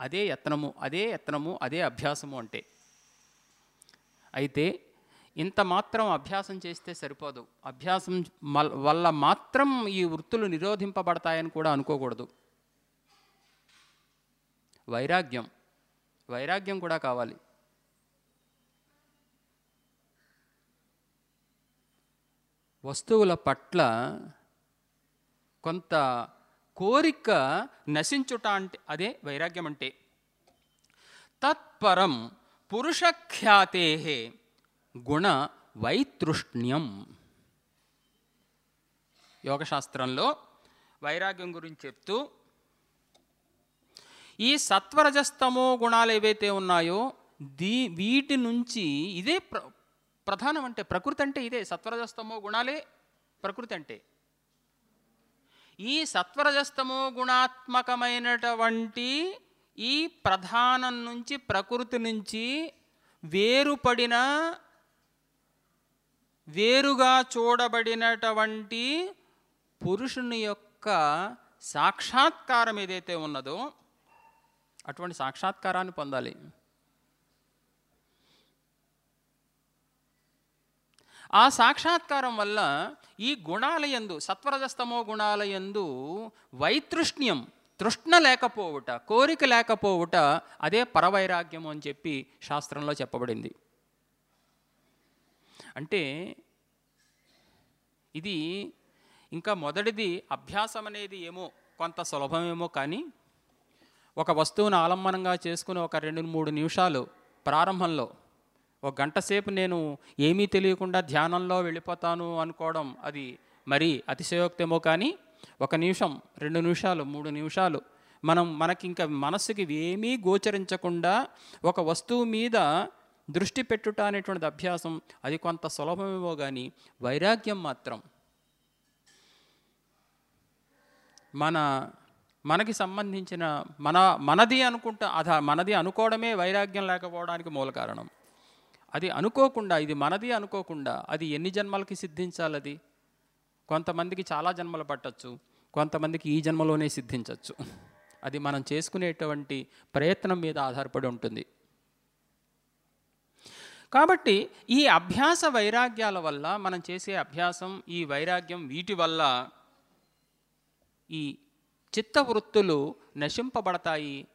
అదే యత్నము అదే యత్నము అదే అభ్యాసము అంటే. అయితే ఇంత మాత్రం అభ్యాసం చేస్తే సరిపోదు. అభ్యాసం మల్- వల్ల మాత్రం ఈ వృత్తులు నిరోధింపబడతాయని కూడా అనుకోకూడదు. వైరాగ్యం. వైరాగ్యం కూడా కావాలి. వస్తువుల పట్ల కొంత కోరిక నశించుట అంటే అదే వైరాగ్యం అంటే. తత్పరం పురుషఖ్యాతే గుణ వైతృష్ణ్యం. యోగశాస్త్రంలో వైరాగ్యం గురించి చెప్తూ ఈ సత్వరజస్తమో గుణాలు ఏవైతే ఉన్నాయో దీ వీటి నుంచి ఇదే ప్ర ప్రధానం అంటే ప్రకృతి అంటే ఇదే. సత్వరజస్తమో గుణాలే ప్రకృతి అంటే. ఈ సత్వరజస్తమో గుణాత్మకమైనటువంటి ఈ ప్రధానం నుంచి ప్రకృతి నుంచి వేరుపడిన వేరుగా చూడబడినటువంటి పురుషుని యొక్క యొక్క సాక్షాత్కారం ఏదైతే ఉన్నదో అటువంటి సాక్షాత్కారాన్ని పొందాలి. ఆ సాక్షాత్కారం వల్ల ఈ గుణాలయందు సత్వరజస్తమో గుణాలయందు వైతృష్ణ్యం తృష్ణ లేకపోవుట కోరిక లేకపోవుట అదే పరవైరాగ్యము అని చెప్పి శాస్త్రంలో చెప్పబడింది. అంటే ఇది ఇంకా మొదటిది అభ్యాసం అనేది ఏమో కొంత సులభమేమో కానీ ఒక వస్తువును ఆలంబనంగా చేసుకుని ఒక రెండు మూడు నిమిషాలు ప్రారంభంలో ఒక గంట సేపు నేను ఏమీ తెలియకుండా ధ్యానంలో వెళ్ళిపోతాను అనుకోవడం అది మరీ అతిశయోక్తేమో కానీ ఒక నిమిషం రెండు నిమిషాలు మూడు నిమిషాలు మనం మనకి ఇంకా మనస్సుకి ఏమీ గోచరించకుండా ఒక వస్తువు మీద దృష్టి పెట్టుట అనేటువంటిది అభ్యాసం అది కొంత సులభమేమో కానీ వైరాగ్యం మాత్రం మన మనకి సంబంధించిన మన మనది అనుకుంటా అధ మనది అనుకోవడమే వైరాగ్యం లేకపోవడానికి మూల కారణం. అది అనుకోకుండా ఇది మనది అనుకోకుండా అది ఎన్ని జన్మలకి సిద్ధించాలి అది? కొంతమందికి చాలా జన్మలు పట్టచ్చు కొంతమందికి ఈ జన్మలోనే సిద్ధించవచ్చు అది మనం చేసుకునేటువంటి ప్రయత్నం మీద ఆధారపడి ఉంటుంది. కాబట్టి ఈ అభ్యాస వైరాగ్యాల వల్ల మనం చేసే అభ్యాసం ఈ వైరాగ్యం వీటి వల్ల ఈ చిత్తవృత్తులు నశింపబడతాయి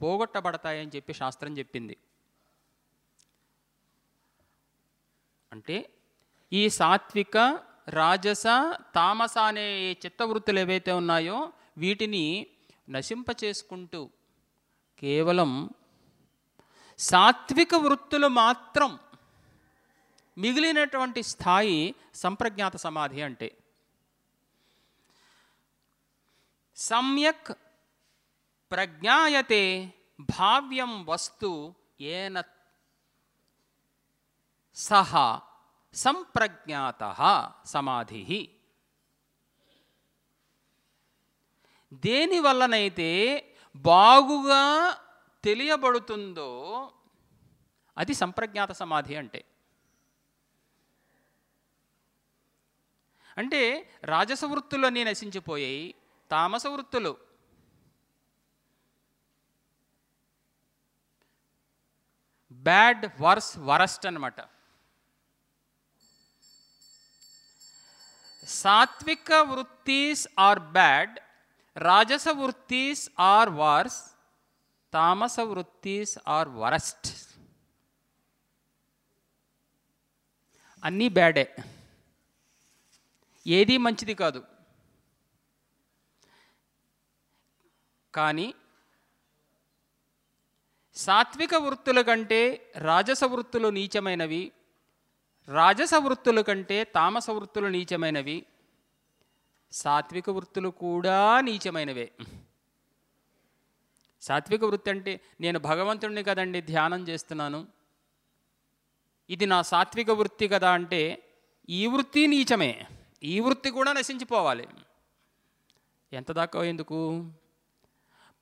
పోగొట్టబడతాయి అని చెప్పి శాస్త్రం చెప్పింది. అంటే ఈ సాత్విక రాజస తామస అనే చిత్తవృత్తులు ఏవైతే ఉన్నాయో వీటిని నశింప చేసుకుంటూ కేవలం సాత్విక వృత్తులు మాత్రం మిగిలినటువంటి స్థాయి సంప్రజ్ఞాత సమాధి అంటే సమ్యక్ ప్రజ్ఞాయతే భావ్యం వస్తు ఏన సహ సంప్రజ్ఞాత సమాధి. దేని వల్లనైతే బాగుగా తెలియబడుతుందో అది సంప్రజ్ఞాత సమాధి అంటే. అంటే రాజస వృత్తులన్నీ నశించిపోయాయి తామస వృత్తులు. బ్యాడ్ వర్స్ వరస్ట్ అనమాట సాత్విక వృత్తిస్ ఆర్ బ్యాడ్ రాజస వృత్తిస్ are verse Tamasa వృత్తిస్ are worst. అన్నీ బ్యాడే. ఏది మంచిది కాదు. కానీ సాత్విక వృత్తుల కంటే రాజస వృత్తులు నీచమైనవి రాజస వృత్తుల కంటే తామస వృత్తులు నీచమైనవి సాత్విక వృత్తులు కూడా నీచమైనవే. సాత్విక వృత్తి అంటే నేను భగవంతుడిని కదండి ధ్యానం చేస్తున్నాను. ఇది నా సాత్విక వృత్తి కదా అంటే ఈ వృత్తి నీచమే. ఈ వృత్తి కూడా నశించిపోవాలి. ఎంత దాకా ఎందుకు?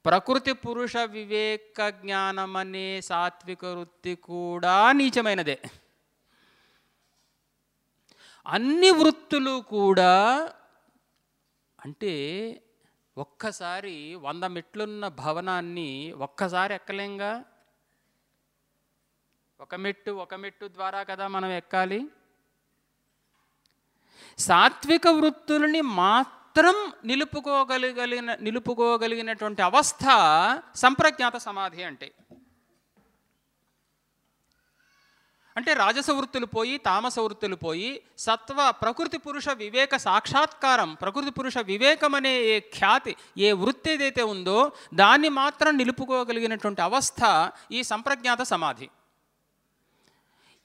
ప్రకృతి పురుష వివేక జ్ఞానమనే సాత్విక వృత్తి కూడా నీచమైనదే. అన్ని వృత్తులు కూడా అంటే ఒక్కసారి వంద మెట్లున్న భవనాన్ని ఒక్కసారి ఎక్కలేంగా? ఒక మెట్టు ఒక మెట్టు ద్వారా కదా మనం ఎక్కాలి? సాత్విక వృత్తులని మాత్రం నిలుపుకోగలిగిన నిలుపుకోగలిగినటువంటి అవస్థ సంప్రజ్ఞాత సమాధి అంటే. అంటే రాజస వృత్తులు పోయి తామస వృత్తులు పోయి సత్వ ప్రకృతి పురుష వివేక సాక్షాత్కారం ప్రకృతి పురుష వివేకం అనే ఏ ఖ్యాతి ఏ వృత్తి ఏదైతే ఉందో దాన్ని మాత్రం నిలుపుకోగలిగినటువంటి అవస్థ ఈ సంప్రజ్ఞాత సమాధి.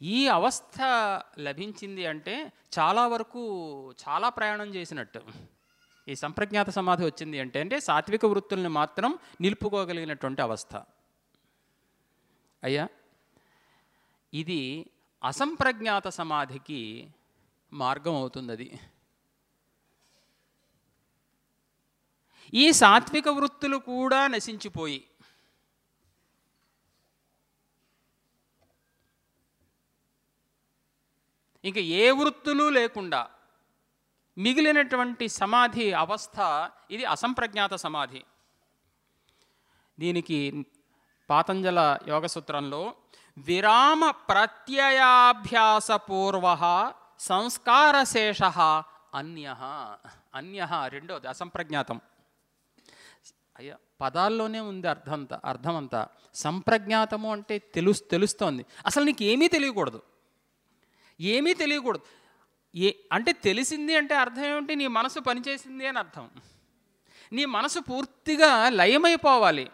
ఈ అవస్థ లభించింది అంటే చాలా వరకు చాలా ప్రయాణం చేసినట్టు. ఈ సంప్రజ్ఞాత సమాధి వచ్చింది అంటే అంటే సాత్విక వృత్తుల్ని మాత్రం నిలుపుకోగలిగినటువంటి అవస్థ. అయ్యా ఇది అసంప్రజ్ఞాత సమాధికి మార్గం అవుతుంది అది ఈ సాత్విక వృత్తులు కూడా నశించిపోయి ఇంక ఏ వృత్తులు లేకుండా మిగిలినటువంటి సమాధి అవస్థ ఇది అసంప్రజ్ఞాత సమాధి. దీనికి పాతంజల యోగ సూత్రంలో విరామ ప్రత్యయాభ్యాసపూర్వ సంస్కారశేష అన్య. అన్య రెండోది అసంప్రజ్ఞాతం. అయ్యా పదాల్లోనే ఉంది అర్థంతా అర్థమంతా. సంప్రజ్ఞాతము అంటే తెలుసు తెలుస్తోంది. అసలు నీకు ఏమీ తెలియకూడదు. ఏమీ తెలియకూడదు. ఏ అంటే తెలిసింది అంటే అర్థం ఏమిటి? నీ మనసు పనిచేసింది అని అర్థం. నీ మనసు పూర్తిగా లయమైపోవాలి.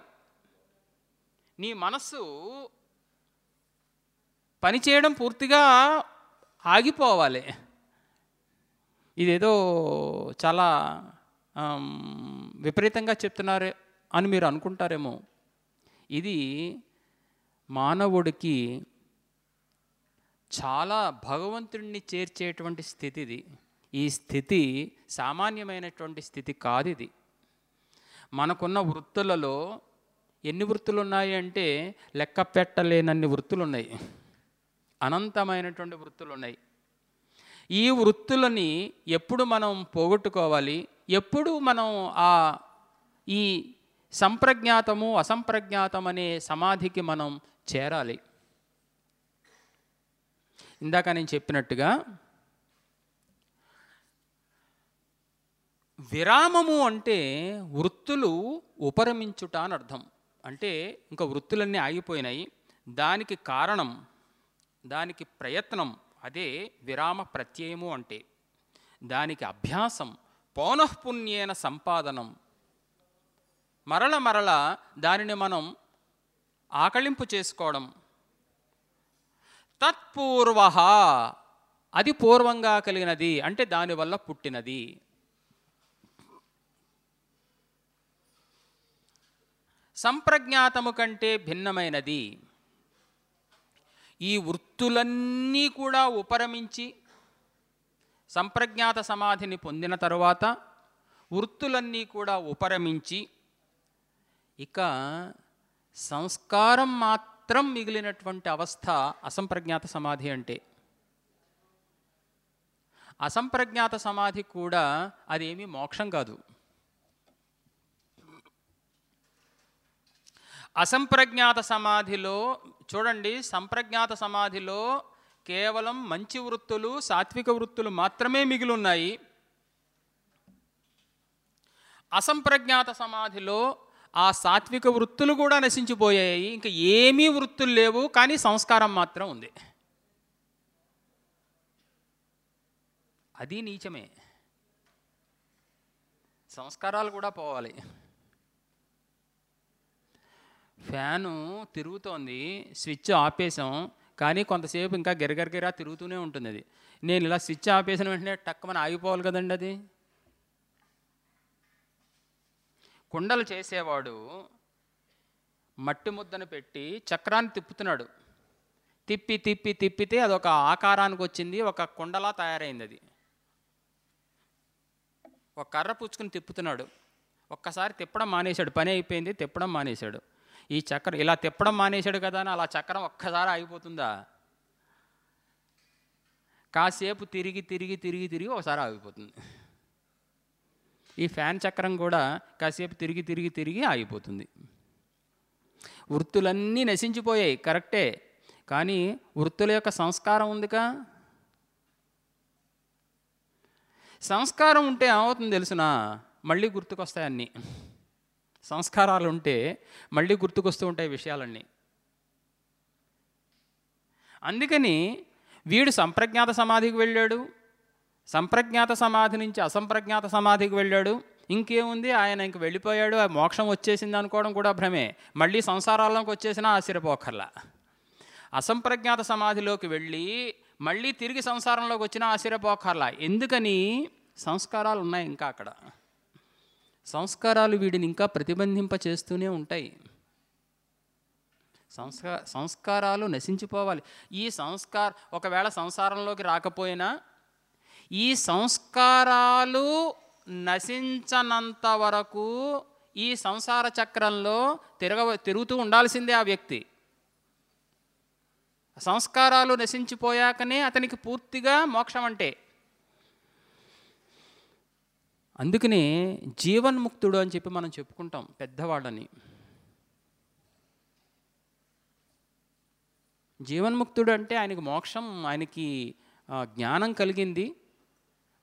నీ మనస్సు పనిచేయడం పూర్తిగా ఆగిపోవాలి. ఇదేదో చాలా విపరీతంగా చెప్తున్నారు అని మీరు అనుకుంటారేమో. ఇది మానవుడికి చాలా భగవంతుడిని చేర్చేటువంటి స్థితి ఇది ఈ స్థితి సామాన్యమైనటువంటి స్థితి కాదు ఇది మనకున్న వృత్తులలో ఎన్ని వృత్తులు ఉన్నాయి అంటే లెక్క పెట్టలేనన్ని వృత్తులు ఉన్నాయి అనంతమైనటువంటి వృత్తులు ఉన్నాయి ఈ వృత్తులని ఎప్పుడు మనం పోగొట్టుకోవాలి? ఎప్పుడు మనం ఆ ఈ సంప్రజ్ఞాతము అసంప్రజ్ఞాతం అనే సమాధికి మనం చేరాలి? ఇందాక నేను చెప్పినట్టుగా విరామము అంటే వృత్తులు ఉపరమించుట అని అర్థం. అంటే ఇంకా వృత్తులన్నీ ఆగిపోయినాయి. దానికి కారణం దానికి ప్రయత్నం అదే విరామ ప్రత్యయము అంటే. దానికి అభ్యాసం పౌనఃపుణ్యేన సంపాదనం. మరల మరల దానిని మనం ఆకళింపు చేసుకోవడం తత్పూర్వ. అది పూర్వంగా కలిగినది అంటే దానివల్ల పుట్టినది. సంప్రజ్ఞాతము కంటే భిన్నమైనది. ఈ వృత్తులన్నీ కూడా ఉపరమించి సంప్రజ్ఞాత సమాధిని పొందిన తరువాత వృత్తులన్నీ కూడా ఉపరమించి ఇక సంస్కారం మాత్రం మిగిలినటువంటి అవస్థ అసంప్రజ్ఞాత సమాధి అంటే. అసంప్రజ్ఞాత సమాధి కూడా అదేమీ మోక్షం కాదు. అసంప్రజ్ఞాత సమాధిలో చూడండి సంప్రజ్ఞాత సమాధిలో కేవలం మంచి వృత్తులు సాత్విక వృత్తులు మాత్రమే మిగిలి ఉన్నాయి అసంప్రజ్ఞాత సమాధిలో ఆ సాత్విక వృత్తులు కూడా నశించిపోయాయి. ఇంకా ఏమీ వృత్తులు లేవు కానీ సంస్కారం మాత్రం ఉంది. అది నీచమే. సంస్కారాలు కూడా పోవాలి. ఫ్యాను తిరుగుతోంది స్విచ్ ఆపేసాం కానీ కొంతసేపు ఇంకా గిరగిరగిరా తిరుగుతూనే ఉంటుంది అది నేను ఇలా స్విచ్ ఆపేసిన వెంటనే టక్కమని ఆగిపోవాలి కదండి అది. కుండలు చేసేవాడు మట్టి ముద్దను పెట్టి చక్రాన్ని తిప్పుతున్నాడు. తిప్పి తిప్పి తిప్పితే అదొక ఆకారానికి వచ్చింది ఒక కుండలా తయారైంది అది. ఒక కర్ర పుచ్చుకుని తిప్పుతున్నాడు. ఒక్కసారి తిప్పడం మానేశాడు పని అయిపోయింది తిప్పడం మానేశాడు. ఈ చక్రం ఇలా తిప్పడం మానేశాడు కదా అని అలా చక్రం ఒక్కసారి ఆగిపోతుందా? కాసేపు తిరిగి తిరిగి తిరిగి తిరిగి ఒకసారి ఆగిపోతుంది. ఈ ఫ్యాన్ చక్రం కూడా కాసేపు తిరిగి తిరిగి తిరిగి ఆగిపోతుంది. వృత్తులన్నీ నశించిపోయాయి కరెక్టే. కానీ వృత్తుల యొక్క సంస్కారం ఉందిగా సంస్కారం ఉంటే ఏమవుతుంది తెలుసునా? మళ్ళీ గుర్తుకొస్తాయి అన్నీ. సంస్కారాలు ఉంటే మళ్ళీ గుర్తుకొస్తూ ఉంటాయి విషయాలన్నీ. అందుకని వీడు సంప్రజ్ఞాత సమాధికి వెళ్ళాడు సంప్రజ్ఞాత సమాధి నుంచి అసంప్రజ్ఞాత సమాధికి వెళ్ళాడు. ఇంకేముంది? ఆయన ఇంక వెళ్ళిపోయాడు. ఆ మోక్షం వచ్చేసింది అనుకోవడం కూడా భ్రమే. మళ్ళీ సంసారాల్లోకి వచ్చేసినా ఆశ్చర్యపోకర్లా. అసంప్రజ్ఞాత సమాధిలోకి వెళ్ళి మళ్ళీ తిరిగి సంసారంలోకి వచ్చినా ఆశ్చర్యపోకర్లా. ఎందుకని? సంస్కారాలు ఉన్నాయి ఇంకా అక్కడ. సంస్కారాలు వీడిని ఇంకా ప్రతిబంధింప చేస్తూనే ఉంటాయి. సంస్కా సంస్కారాలు నశించిపోవాలి. ఈ సంస్కార ఒకవేళ సంసారంలోకి రాకపోయినా ఈ సంస్కారాలు నశించనంత వరకు ఈ సంసార చక్రంలో తిరగ తిరుగుతూ ఉండాల్సిందే ఆ వ్యక్తి. సంస్కారాలు నశించిపోయాకనే అతనికి పూర్తిగా మోక్షం అంటే. అందుకనే జీవన్ముక్తుడు అని చెప్పి మనం చెప్పుకుంటాం పెద్దవాళ్ళని. జీవన్ముక్తుడు అంటే ఆయనకి మోక్షం ఆయనకి జ్ఞానం కలిగింది.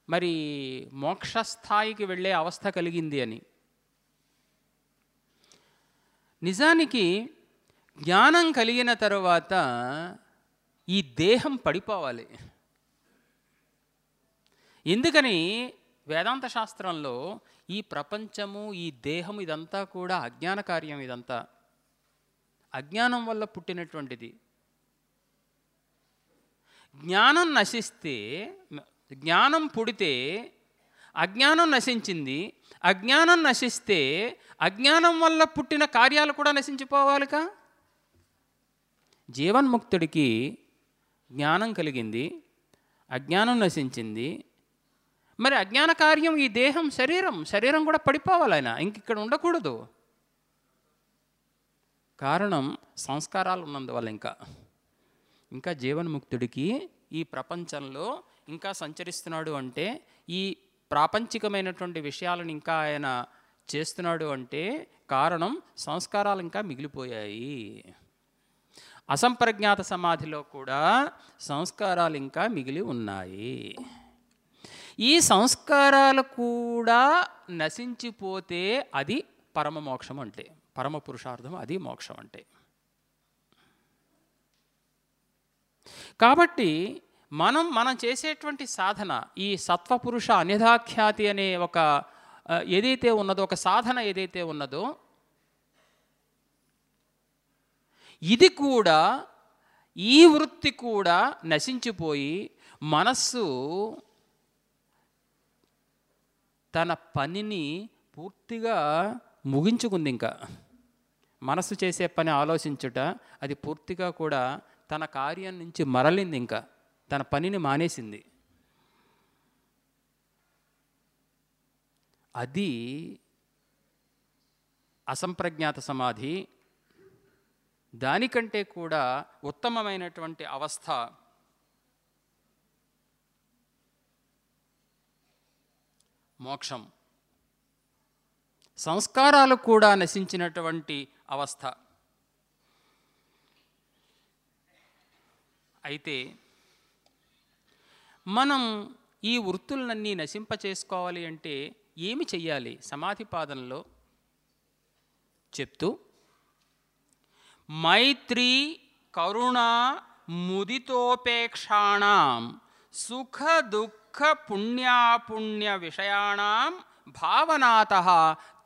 మరి మోక్షస్థాయికి వెళ్ళే అవస్థ కలిగింది అని. నిజానికి జ్ఞానం కలిగిన తరువాత ఈ దేహం పడిపోవాలి. ఎందుకని వేదాంత శాస్త్రంలో ఈ ప్రపంచము ఈ దేహం ఇదంతా కూడా అజ్ఞాన కార్యం ఇదంతా. అజ్ఞానం వల్ల పుట్టినటువంటిది. జ్ఞానం నశిస్తే జ్ఞానం పుడితే అజ్ఞానం నశించింది. అజ్ఞానం నశిస్తే అజ్ఞానం వల్ల పుట్టిన కార్యాలు కూడా నశించిపోవాలిగా జీవన్ముక్తుడికి జ్ఞానం కలిగింది. అజ్ఞానం నశించింది. మరి అజ్ఞాన కార్యం ఈ దేహం శరీరం శరీరం కూడా పడిపోవాలి ఆయన. ఇంక ఇక్కడ ఉండకూడదు. కారణం సంస్కారాలు ఉన్నందువల్ల ఇంకా. ఇంకా జీవన్ముక్తుడికి ఈ ప్రపంచంలో ఇంకా సంచరిస్తున్నాడు అంటే ఈ ప్రాపంచికమైనటువంటి విషయాలను ఇంకా ఆయన చేస్తున్నాడు అంటే కారణం సంస్కారాలు ఇంకా మిగిలిపోయాయి. అసంప్రజ్ఞాత సమాధిలో కూడా సంస్కారాలు ఇంకా మిగిలి ఉన్నాయి. ఈ సంస్కారాలు కూడా నశించిపోతే అది పరమ మోక్షం అంటే పరమ పురుషార్థం అది మోక్షం అంటే. కాబట్టి మనం మనం చేసేటువంటి సాధన ఈ సత్వపురుష అనిధాఖ్యాతి అనే ఒక ఏదైతే ఉన్నదో ఒక సాధన ఏదైతే ఉన్నదో ఇది కూడా ఈ వృత్తి కూడా నశించిపోయి మనస్సు తన పనిని పూర్తిగా ముగించుకుంది ఇంకా. మనస్సు చేసే పని ఆలోచించుట అది పూర్తిగా కూడా తన కార్యం నుంచి మరలింది ఇంకా. తన పనిని మానేసింది. అది అసంప్రజ్ఞాత సమాధి. దానికంటే కూడా ఉత్తమమైనటువంటి అవస్థ మోక్షం. సంస్కారాలు కూడా నశించినటువంటి అవస్థ. అయితే మనం ఈ వృత్తులన్నీ నశింప చేసుకోవాలి అంటే ఏమి చెయ్యాలి? సమాధిపాదనలో చెప్తూ మైత్రి కరుణ ముదితోపేక్షాణం సుఖ దుఃఖ పుణ్యాపుణ్య విషయాణం భావనాత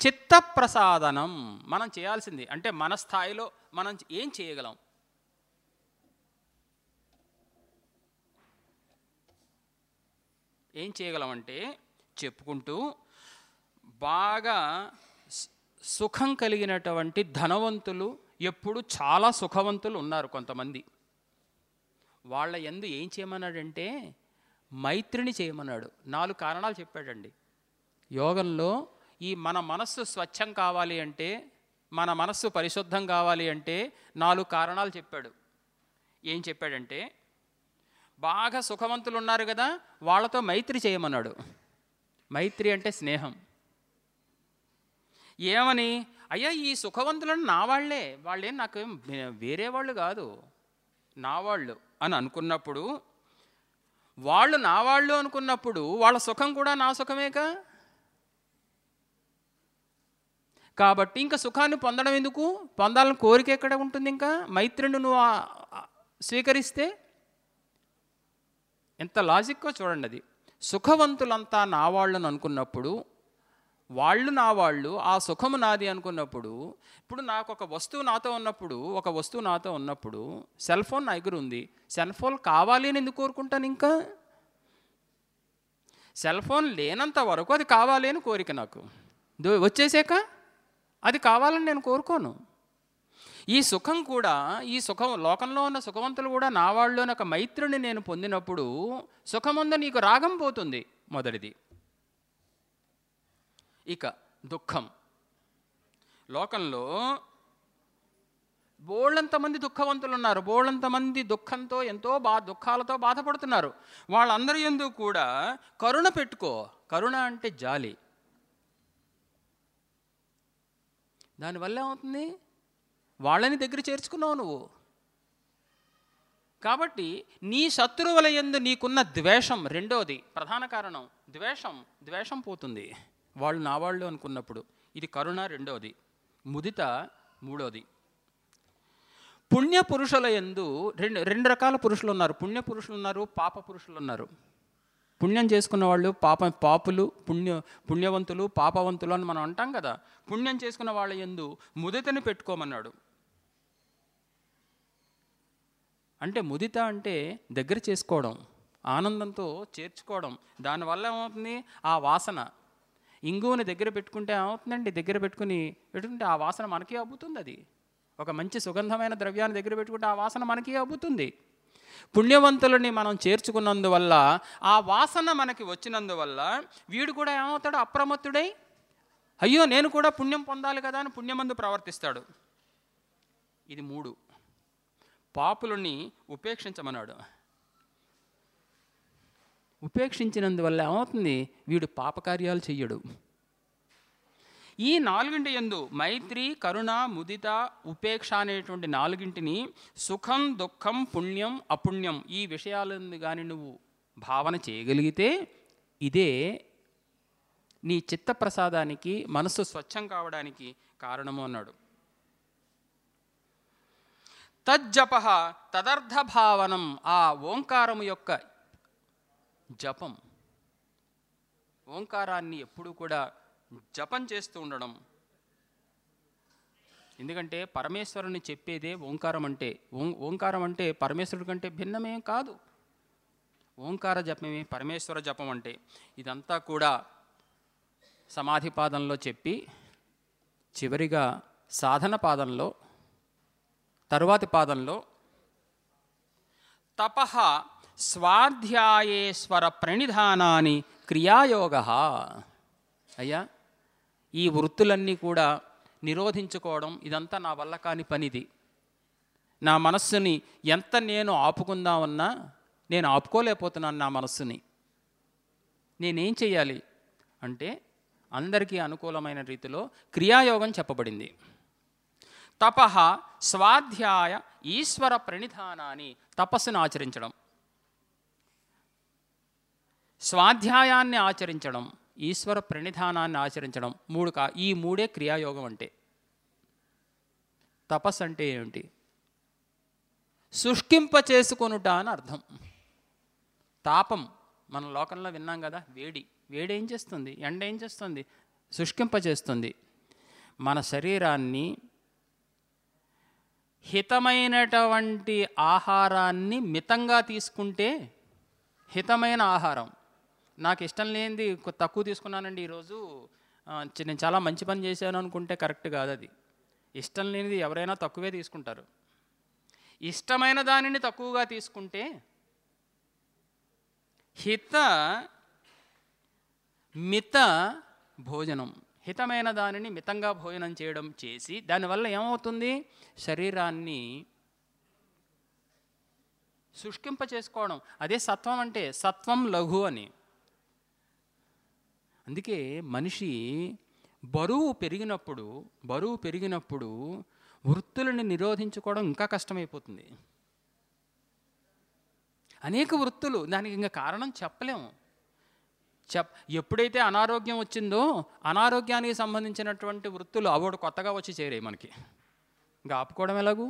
చిత్తప్రసాదనం. మనం చేయాల్సింది అంటే మన స్థాయిలో మనం ఏం చేయగలం? ఏం చేయగలమంటే చెప్పుకుంటూ బాగా సుఖం కలిగినటువంటి ధనవంతులు ఎప్పుడు చాలా సుఖవంతులు ఉన్నారు కొంతమంది. వాళ్ళ ఎందు ఏం చేయమన్నాడంటే మైత్రిని చేయమన్నాడు. నాలుగు కారణాలు చెప్పాడండి. యోగంలో ఈ మన మనస్సు స్వచ్ఛం కావాలి అంటే మన మనస్సు పరిశుద్ధం కావాలి అంటే నాలుగు కారణాలు చెప్పాడు. ఏం చెప్పాడంటే బాగా సుఖవంతులు ఉన్నారు కదా వాళ్ళతో మైత్రి చేయమన్నాడు. మైత్రి అంటే స్నేహం. ఏమని? అయ్యా ఈ సుఖవంతులను నా వాళ్ళే. వాళ్ళేం నాకు వేరే వాళ్ళు కాదు. నా వాళ్ళు అని అనుకున్నప్పుడు వాళ్ళు నా వాళ్ళు అనుకున్నప్పుడు వాళ్ళ సుఖం కూడా నా సుఖమేగా కాబట్టి ఇంకా సుఖాన్ని పొందడం ఎందుకు? పొందాలని కోరిక ఎక్కడ ఉంటుంది ఇంకా మైత్రిని నువ్వు స్వీకరిస్తే ఎంత లాజిక్కో చూడండి అది. సుఖవంతులంతా నా వాళ్ళని అనుకున్నప్పుడు వాళ్ళు నా వాళ్ళు ఆ సుఖము నాది అనుకున్నప్పుడు ఇప్పుడు నాకు ఒక వస్తువు నాతో ఉన్నప్పుడు ఒక వస్తువు నాతో ఉన్నప్పుడు సెల్ ఫోన్ నా దగ్గర ఉంది. సెల్ ఫోన్ కావాలి అని ఎందుకు కోరుకుంటాను ఇంకా? సెల్ ఫోన్ లేనంత వరకు అది కావాలి అని కోరిక నాకు. దో వచ్చేసాక అది కావాలని నేను కోరుకోను. ఈ సుఖం కూడా ఈ సుఖం లోకంలో ఉన్న సుఖవంతులు కూడా నా వాళ్ళలోని ఒక మైత్రుని నేను పొందినప్పుడు సుఖముందు నీకు రాగం పోతుంది మొదటిది. ఇక దుఃఖం. లోకంలో బోళ్ళంతమంది దుఃఖవంతులు ఉన్నారు బోళ్ళంతమంది దుఃఖంతో ఎంతో బా దుఃఖాలతో బాధపడుతున్నారు. వాళ్ళందరి ఎందు కూడా కరుణ పెట్టుకో. కరుణ అంటే జాలి. దానివల్ల ఏమవుతుంది? వాళ్ళని దగ్గర చేర్చుకున్నావు నువ్వు. కాబట్టి నీ శత్రువుల యందు నీకున్న ద్వేషం రెండోది ప్రధాన కారణం ద్వేషం ద్వేషం పోతుంది. వాళ్ళు నా వాళ్ళు అనుకున్నప్పుడు. ఇది కరుణ రెండోది. ముదిత మూడోది. పుణ్య పురుషుల యందు రెండు రెండు రకాల పురుషులు ఉన్నారు. పుణ్య పురుషులు ఉన్నారు పాప పురుషులు ఉన్నారు. పుణ్యం చేసుకున్న వాళ్ళు పాప పాపులు పుణ్య పుణ్యవంతులు పాపవంతులు అని మనం అంటాం కదా. పుణ్యం చేసుకున్న వాళ్ళ యందు ముదితని పెట్టుకోమన్నాడు. అంటే ముదిత అంటే దగ్గర చేసుకోవడం ఆనందంతో చేర్చుకోవడం. దానివల్ల ఏమవుతుంది? ఆ వాసన. ఇంగువని దగ్గర పెట్టుకుంటే ఏమవుతుందండి? దగ్గర పెట్టుకుని పెట్టుకుంటే ఆ వాసన మనకే అబ్బుతుంది అది. ఒక మంచి సుగంధమైన ద్రవ్యాన్ని దగ్గర పెట్టుకుంటే ఆ వాసన మనకి అబ్బుతుంది. పుణ్యవంతులని మనం చేర్చుకున్నందువల్ల ఆ వాసన మనకి వచ్చినందువల్ల వీడు కూడా ఏమవుతాడు? అప్రమత్తుడై అయ్యో నేను కూడా పుణ్యం పొందాలి కదా అని పుణ్యమందు ప్రవర్తిస్తాడు. ఇది మూడు. పాపులని ఉపేక్షించమన్నాడు. ఉపేక్షించినందువల్ల ఏమవుతుంది? వీడు పాపకార్యాలు చెయ్యడు. ఈ నాలుగింటి ఎందు మైత్రి కరుణ ముదిత ఉపేక్ష అనేటువంటి నాలుగింటిని సుఖం దుఃఖం పుణ్యం అపుణ్యం ఈ విషయాలను కానీ నువ్వు భావన చేయగలిగితే ఇదే నీ చిత్త ప్రసాదానికి మనసు స్వచ్ఛం కావడానికి కారణము అన్నాడు. తజ్జప తదర్థ భావనం ఆ ఓంకారము యొక్క జపం. ఓంకారాన్ని ఎప్పుడూ కూడా జపం చేస్తూ ఉండడం. ఎందుకంటే పరమేశ్వరుని చెప్పేదే ఓంకారం అంటే ఓం ఓంకారం అంటే పరమేశ్వరుడి కంటే భిన్నమేం కాదు. ఓంకార జపమే పరమేశ్వర జపం అంటే. ఇదంతా కూడా సమాధి పాదంలో చెప్పి చివరిగా సాధన పాదంలో తరువాతి పాదంలో తప స్వాధ్యాయేశ్వర ప్రణిధానాన్ని క్రియాయోగ. అయ్యా ఈ వృత్తులన్నీ కూడా నిరోధించుకోవడం ఇదంతా నా వల్ల కాని పనిది. నా మనస్సుని ఎంత నేను ఆపుకుందామన్నా నేను ఆపుకోలేకపోతున్నాను నా మనస్సుని. నేనేం చేయాలి అంటే అందరికీ అనుకూలమైన రీతిలో క్రియాయోగం చెప్పబడింది. తప స్వాధ్యాయ ఈశ్వర ప్రణిధానాన్ని తపస్సును ఆచరించడం. స్వాధ్యాయాన్ని ఆచరించడం ఈశ్వర ప్రణిధానాన్ని ఆచరించడం మూడు కా ఈ మూడే క్రియాయోగం అంటే. తపస్సు అంటే ఏమిటి? శుష్కింప చేసుకొనుట అని అర్థం. తాపం మన లోకంలో విన్నాం కదా వేడి. వేడి ఏం చేస్తుంది? ఎండ ఏం చేస్తుంది? శుష్కింప చేస్తుంది. మన శరీరాన్ని హితమైనటువంటి ఆహారాన్ని మితంగా తీసుకుంటే హితమైన ఆహారం. నాకు ఇష్టం లేనిది తక్కువ తీసుకున్నానండి ఈరోజు. నేను చాలా మంచి పని చేశాను అనుకుంటే కరెక్ట్ కాదు అది. ఇష్టం లేనిది ఎవరైనా తక్కువే తీసుకుంటారు. ఇష్టమైన దానిని తక్కువగా తీసుకుంటే హిత మిత భోజనం. హితమైన దానిని మితంగా భోజనం చేయడం చేసి దానివల్ల ఏమవుతుంది? శరీరాన్ని శుష్కింప చేసుకోవడం. అదే సత్వం అంటే సత్వం లఘు అని. అందుకే మనిషి బరువు పెరిగినప్పుడు బరువు పెరిగినప్పుడు వృత్తులను నిరోధించుకోవడం ఇంకా కష్టమైపోతుంది. అనేక వృత్తులు దానికి ఇంకా కారణం చెప్పలేము. చెప్ ఎప్పుడైతే అనారోగ్యం వచ్చిందో అనారోగ్యానికి సంబంధించినటువంటి వృత్తులు అవడు కొత్తగా వచ్చి చేరాయి మనకి. ఇంకా ఆపుకోవడం ఎలాగూ?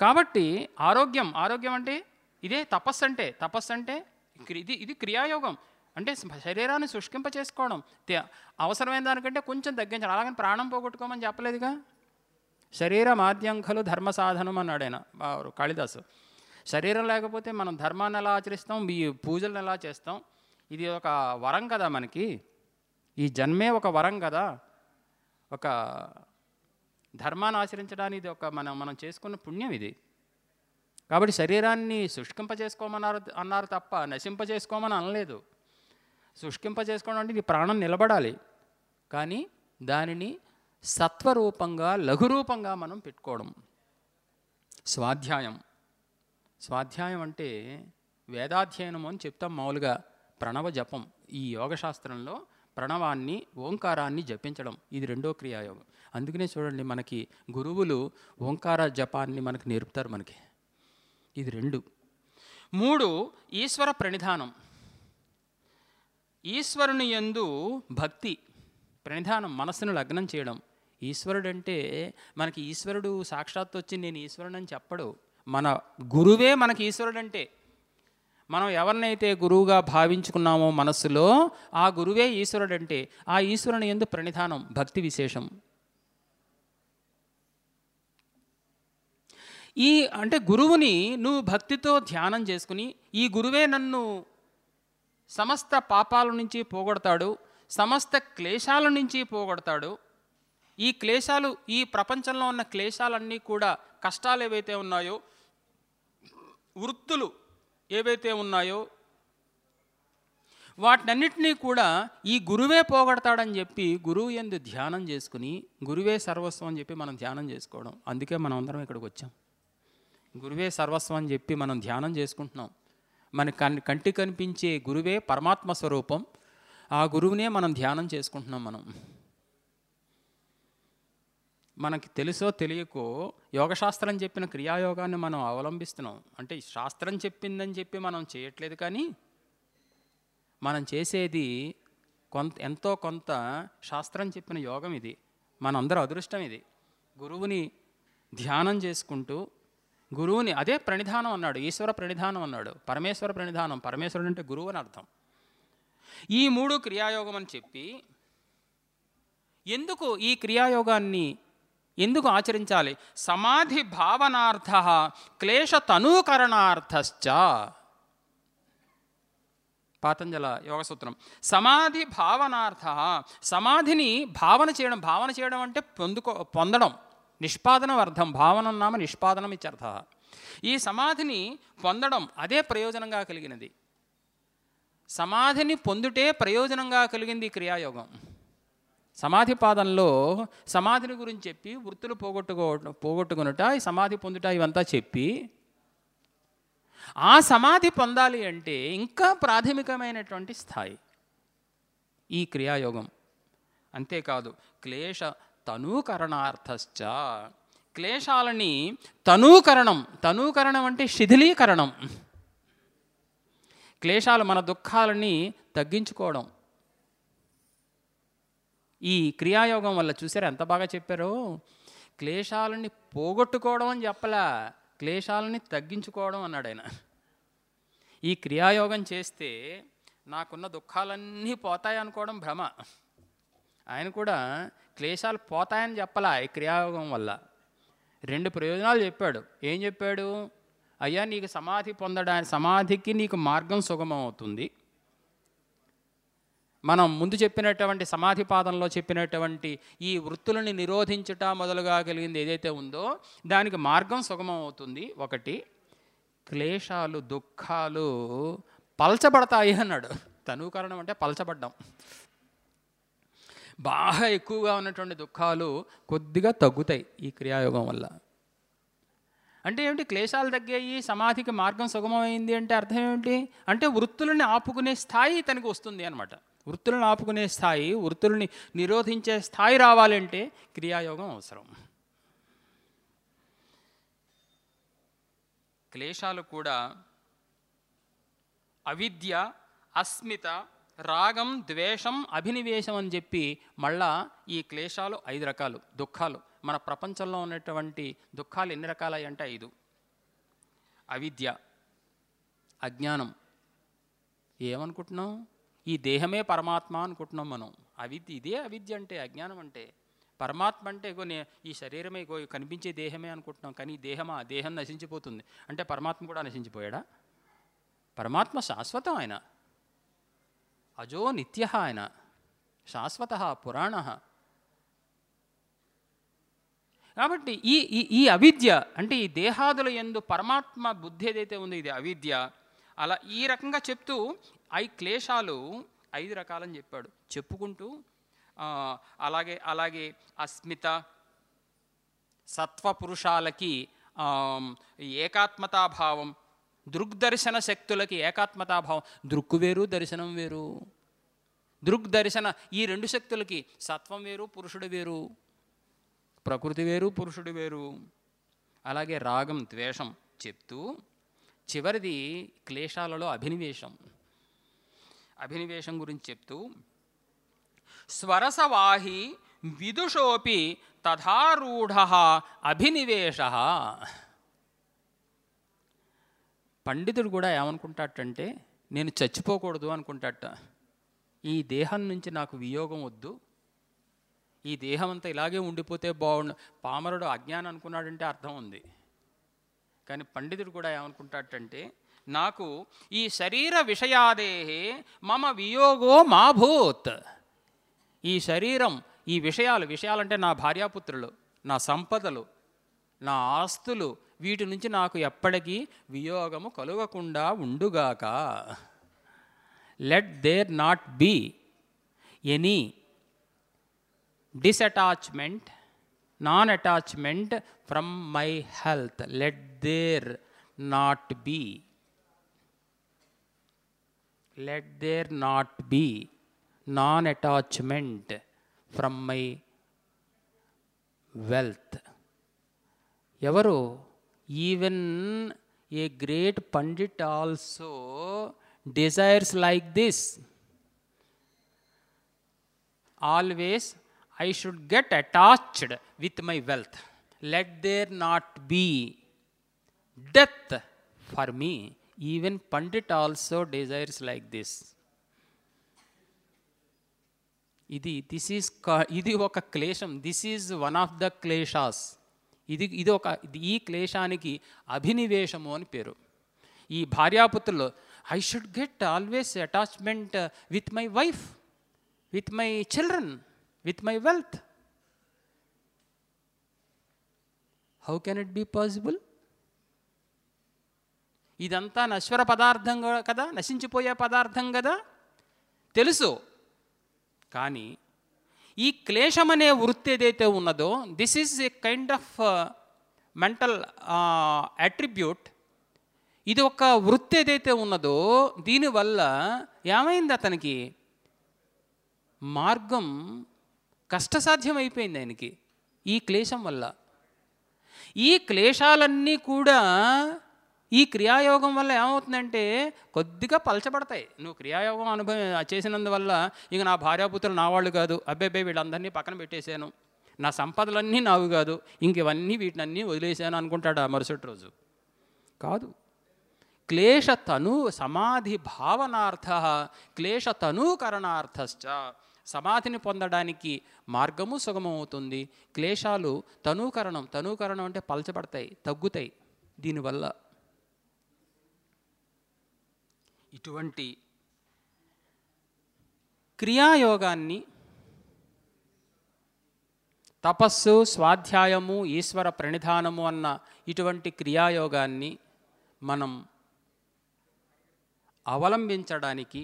కాబట్టి ఆరోగ్యం ఆరోగ్యం అంటే ఇదే తపస్సు అంటే తపస్సు అంటే ఇది ఇది క్రియాయోగం. అంటే శరీరాన్ని శుష్కింప చేసుకోవడం అవసరమైన దానికంటే కొంచెం తగ్గించడం. అలాగని ప్రాణం పోగొట్టుకోమని చెప్పలేదుగా? శరీర మాధ్యంఖలు ధర్మ సాధనం అన్నాడు ఆయన కాళిదాసు. శరీరం లేకపోతే మనం ధర్మాన్ని ఎలా ఆచరిస్తాం? ఈ పూజలను ఎలా చేస్తాం? ఇది ఒక వరం కదా మనకి. ఈ జన్మే ఒక వరం కదా. ఒక ధర్మాన్ని ఆచరించడానికి ఇది ఒక మనం మనం చేసుకున్న పుణ్యం ఇది. కాబట్టి శరీరాన్ని శుష్కింప చేసుకోమన్నారు అన్నారు తప్ప నశింప చేసుకోమని అనలేదు. శుష్కింపజేసుకోవడం అంటే ఇది ప్రాణం నిలబడాలి. కానీ దానిని సత్వరూపంగా లఘురూపంగా మనం పెట్టుకోవడం. స్వాధ్యాయం. స్వాధ్యాయం అంటే వేదాధ్యయనం అని చెప్తాం మామూలుగా ప్రణవ జపం. ఈ యోగశాస్త్రంలో ప్రణవాన్ని ఓంకారాన్ని జపించడం. ఇది రెండో క్రియాయోగం. అందుకనే చూడండి మనకి గురువులు ఓంకార జపాన్ని మనకు నేర్పుతారు మనకి. ఇది రెండు. మూడు ఈశ్వర ప్రణిధానం. ఈశ్వరుని యందు భక్తి ప్రణిధానం మనస్సును లగ్నం చేయడం. ఈశ్వరుడు అంటే మనకి ఈశ్వరుడు సాక్షాత్ వచ్చి నేను ఈశ్వరుడు అని చెప్పడు. మన గురువే మనకి ఈశ్వరుడు అంటే మనం ఎవరినైతే గురువుగా భావించుకున్నామో మనస్సులో ఆ గురువే ఈశ్వరుడు అంటే ఆ ఈశ్వరుని ఎందు ప్రణిధానం భక్తి విశేషం. ఈ అంటే గురువుని నువ్వు భక్తితో ధ్యానం చేసుకుని ఈ గురువే నన్ను సమస్త పాపాల నుంచి పోగొడతాడు సమస్త క్లేశాల నుంచి పోగొడతాడు. ఈ క్లేశాలు ఈ ప్రపంచంలో ఉన్న క్లేశాలన్నీ కూడా కష్టాలు ఏవైతే ఉన్నాయో వృత్తులు ఏవైతే ఉన్నాయో వాటినన్నిటినీ కూడా ఈ గురువే పోగొడతాడని చెప్పి గురువు ఎందు ధ్యానం చేసుకుని గురువే సర్వస్వం అని చెప్పి మనం ధ్యానం చేసుకోవడం. అందుకే మనం అందరం ఇక్కడికి వచ్చాం. గురువే సర్వస్వం అని చెప్పి మనం ధ్యానం చేసుకుంటున్నాం. మన కన్ కంటి కనిపించే గురువే పరమాత్మ స్వరూపం. ఆ గురువునే మనం ధ్యానం చేసుకుంటున్నాం మనం. మనకి తెలుసో తెలియకో యోగశాస్త్రం చెప్పిన క్రియాయోగాన్ని మనం అవలంబిస్తున్నాం. అంటే శాస్త్రం చెప్పిందని చెప్పి మనం చేయట్లేదు కానీ మనం చేసేది కొంత ఎంతో కొంత శాస్త్రం చెప్పిన యోగం ఇది. మనందరూ అదృష్టం ఇది. గురువుని ధ్యానం చేసుకుంటూ గురువుని అదే ప్రణిధానం అన్నాడు ఈశ్వర ప్రణిధానం అన్నాడు పరమేశ్వర ప్రణిధానం. పరమేశ్వరుడు అంటే గురువు అని అర్థం. ఈ మూడు క్రియాయోగం అని చెప్పి ఎందుకు ఈ క్రియాయోగాన్ని ఎందుకు ఆచరించాలి? సమాధి భావనార్థ క్లేశ తనూకరణార్థశ్చ పాతంజల యోగ సూత్రం సమాధి భావనార్థ సమాధిని భావన చేయడం భావన చేయడం అంటే పొందుకో పొందడం. నిష్పాదనం అర్థం భావనం నామ నిష్పాదనం ఇత్యర్థ ఈ సమాధిని పొందడం అదే ప్రయోజనంగా కలిగినది. సమాధిని పొందుటే ప్రయోజనంగా కలిగింది క్రియాయోగం. సమాధి పాదంలో సమాధిని గురించి చెప్పి వృత్తులు పోగొట్టుకో పోగొట్టుకునుట ఈ సమాధి పొందుట ఇవంతా చెప్పి ఆ సమాధి పొందాలి అంటే ఇంకా ప్రాథమికమైనటువంటి స్థాయి. ఈ క్రియాయోగం. అంతేకాదు క్లేశ తనూకరణార్థశ్చ. క్లేశాలని తనూకరణం తనూకరణం అంటే శిథిలీకరణం. క్లేశాలు మన దుఃఖాలని తగ్గించుకోవడం. ఈ క్రియాయోగం వల్ల చూసారా ఎంత బాగా చెప్పారో? క్లేశాలని పోగొట్టుకోవడం అని చెప్పలా. క్లేశాలని తగ్గించుకోవడం అన్నాడు ఆయన. ఈ క్రియాయోగం చేస్తే నాకున్న దుఃఖాలన్నీ పోతాయి అనుకోవడం భ్రమ. ఆయన కూడా క్లేశాలు పోతాయని చెప్పలా ఈ క్రియాయోగం వల్ల. రెండు ప్రయోజనాలు చెప్పాడు. ఏం చెప్పాడు? అయ్యా నీకు సమాధి పొందడానికి సమాధికి నీకు మార్గం సుగమం అవుతుంది. మనం ముందు చెప్పినటువంటి సమాధి పాదంలో చెప్పినటువంటి ఈ వృత్తులని నిరోధించట మొదలుగా కలిగింది ఏదైతే ఉందో దానికి మార్గం సుగమం అవుతుంది. ఒకటి క్లేశాలు దుఃఖాలు పలచబడతాయి అన్నాడు. తనుకరణం అంటే పలచబడ్డం. బాగా ఎక్కువగా ఉన్నటువంటి దుఃఖాలు కొద్దిగా తగ్గుతాయి ఈ క్రియాయోగం వల్ల. అంటే ఏమిటి? క్లేశాలు తగ్గాయి సమాధికి మార్గం సుగమమైంది అంటే అర్థం ఏమిటి? అంటే వృత్తులని ఆపుకునే స్థాయి తనకు వస్తుంది అనమాట వృత్తులను ఆపుకునే స్థాయి వృత్తుల్ని నిరోధించే స్థాయి రావాలంటే క్రియాయోగం అవసరం. క్లేశాలు కూడా అవిద్య అస్మిత రాగం ద్వేషం అభినివేశం అని చెప్పి మళ్ళా ఈ క్లేశాలు ఐదు రకాలు. దుఃఖాలు. మన ప్రపంచంలో ఉన్నటువంటి దుఃఖాలు ఎన్ని రకాలు అంటే ఐదు. అవిద్య అజ్ఞానం. ఏమనుకుంటున్నాం ఈ దేహమే పరమాత్మ అనుకుంటున్నాం మనం. అవిద్య ఇదే అవిద్య అంటే అజ్ఞానం అంటే. పరమాత్మ అంటే ఇగో నే ఈ శరీరమే ఇగో కనిపించే దేహమే అనుకుంటున్నాం. కానీ దేహమా దేహం నశించిపోతుంది. అంటే పరమాత్మ కూడా నశించిపోయాడా? పరమాత్మ శాశ్వతం ఆయన. అజో నిత్య ఆయన. శాశ్వత పురాణ. కాబట్టి ఈ ఈ ఈ అవిద్య అంటే ఈ దేహాదుల ఎందు పరమాత్మ బుద్ధి ఏదైతే ఉందో ఇది అవిద్య. అలా ఈ రకంగా చెప్తూ ఐ క్లేశాలు ఐదు రకాలని చెప్పాడు. చెప్పుకుంటూ అలాగే అలాగే అస్మిత సత్వపురుషాలకి ఏకాత్మతాభావం దృగ్దర్శన శక్తులకి ఏకాత్మతాభావం. దృక్కు వేరు దర్శనం వేరు. దృగ్దర్శన ఈ రెండు శక్తులకి సత్వం వేరు పురుషుడు వేరు. ప్రకృతి వేరు పురుషుడు వేరు. అలాగే రాగం ద్వేషం చెప్తూ చివరిది క్లేశాలలో అభినివేశం. అభినివేశం గురించి చెప్తూ స్వరసవాహి విదుషోపి తథారూఢ అభినివేశ. పండితుడు కూడా ఏమనుకుంటాడంటే నేను చచ్చిపోకూడదు అనుకుంటాట. ఈ దేహం నుంచి నాకు వియోగం వద్దు. ఈ దేహం అంతా ఇలాగే ఉండిపోతే బాగుండు. పామరుడు అజ్ఞానం అనుకున్నాడంటే అర్థం ఉంది. కానీ పండితుడు కూడా ఏమనుకుంటాడంటే నాకు ఈ శరీర విషయాదేహే మమ వియోగో మాభూత్. ఈ శరీరం ఈ విషయాలు విషయాలంటే నా భార్యాపుత్రులు నా సంపదలు నా ఆస్తులు వీటి నుంచి నాకు ఎప్పటికీ వియోగము కలుగకుండా ఉండుగాక. Let there not be any detachment non attachment from my health. Let there not be. Let there not be non attachment from my wealth. Evaru, even a great Pandit also desires like this. Always I should get attached with my wealth let there not be death for me even pandit also desires like this ఇది this is ఇది ఒక క్లేశం this is one of the kleshas ఇది ఇది ఒక ఇది ఈ క్లేశానికి అభినివేశము అని పేరు ఈ భార్యాపుత్రులు I should get always attachment with my wife with my children with my wealth how can it be possible ఇదంతా నశ్వర పదార్థం కదా? నశించిపోయే పదార్థం కదా? తెలుసు. కానీ ఈ క్లేశం అనే వృత్తి ఏదైతే ఉన్నదో this is a kind of mental attribute ఇది ఒక వృత్తి ఏదైతే ఉన్నదో దీనివల్ల ఏమైంది అతనికి? మార్గం కష్టసాధ్యమైపోయింది ఆయనకి ఈ క్లేశం వల్ల. ఈ క్లేశాలన్నీ కూడా ఈ క్రియాయోగం వల్ల ఏమవుతుందంటే కొద్దిగా పలచబడతాయి. నువ్వు క్రియాయోగం అనుభవం చేసినందువల్ల ఇక నా భార్యాపుత్రులు నా వాళ్ళు కాదు. అబ్బాయి వీళ్ళందరినీ పక్కన పెట్టేశాను. నా సంపదలన్నీ నావి కాదు. ఇంకవన్నీ వీటినన్నీ వదిలేశాను అనుకుంటాడు ఆ మరుసటి రోజు? కాదు. క్లేశతను సమాధి భావనార్థ క్లేశతనూకరణార్థశ్చ సమాధిని పొందడానికి మార్గము సుగమవుతుంది క్లేశాలు తనూకరణం తనూకరణం అంటే పలచబడతాయి తగ్గుతాయి దీనివల్ల. ఇటువంటి క్రియాయోగాన్ని తపస్సు స్వాధ్యాయము ఈశ్వర ప్రణిధానము అన్న ఇటువంటి క్రియాయోగాన్ని మనం అవలంబించడానికి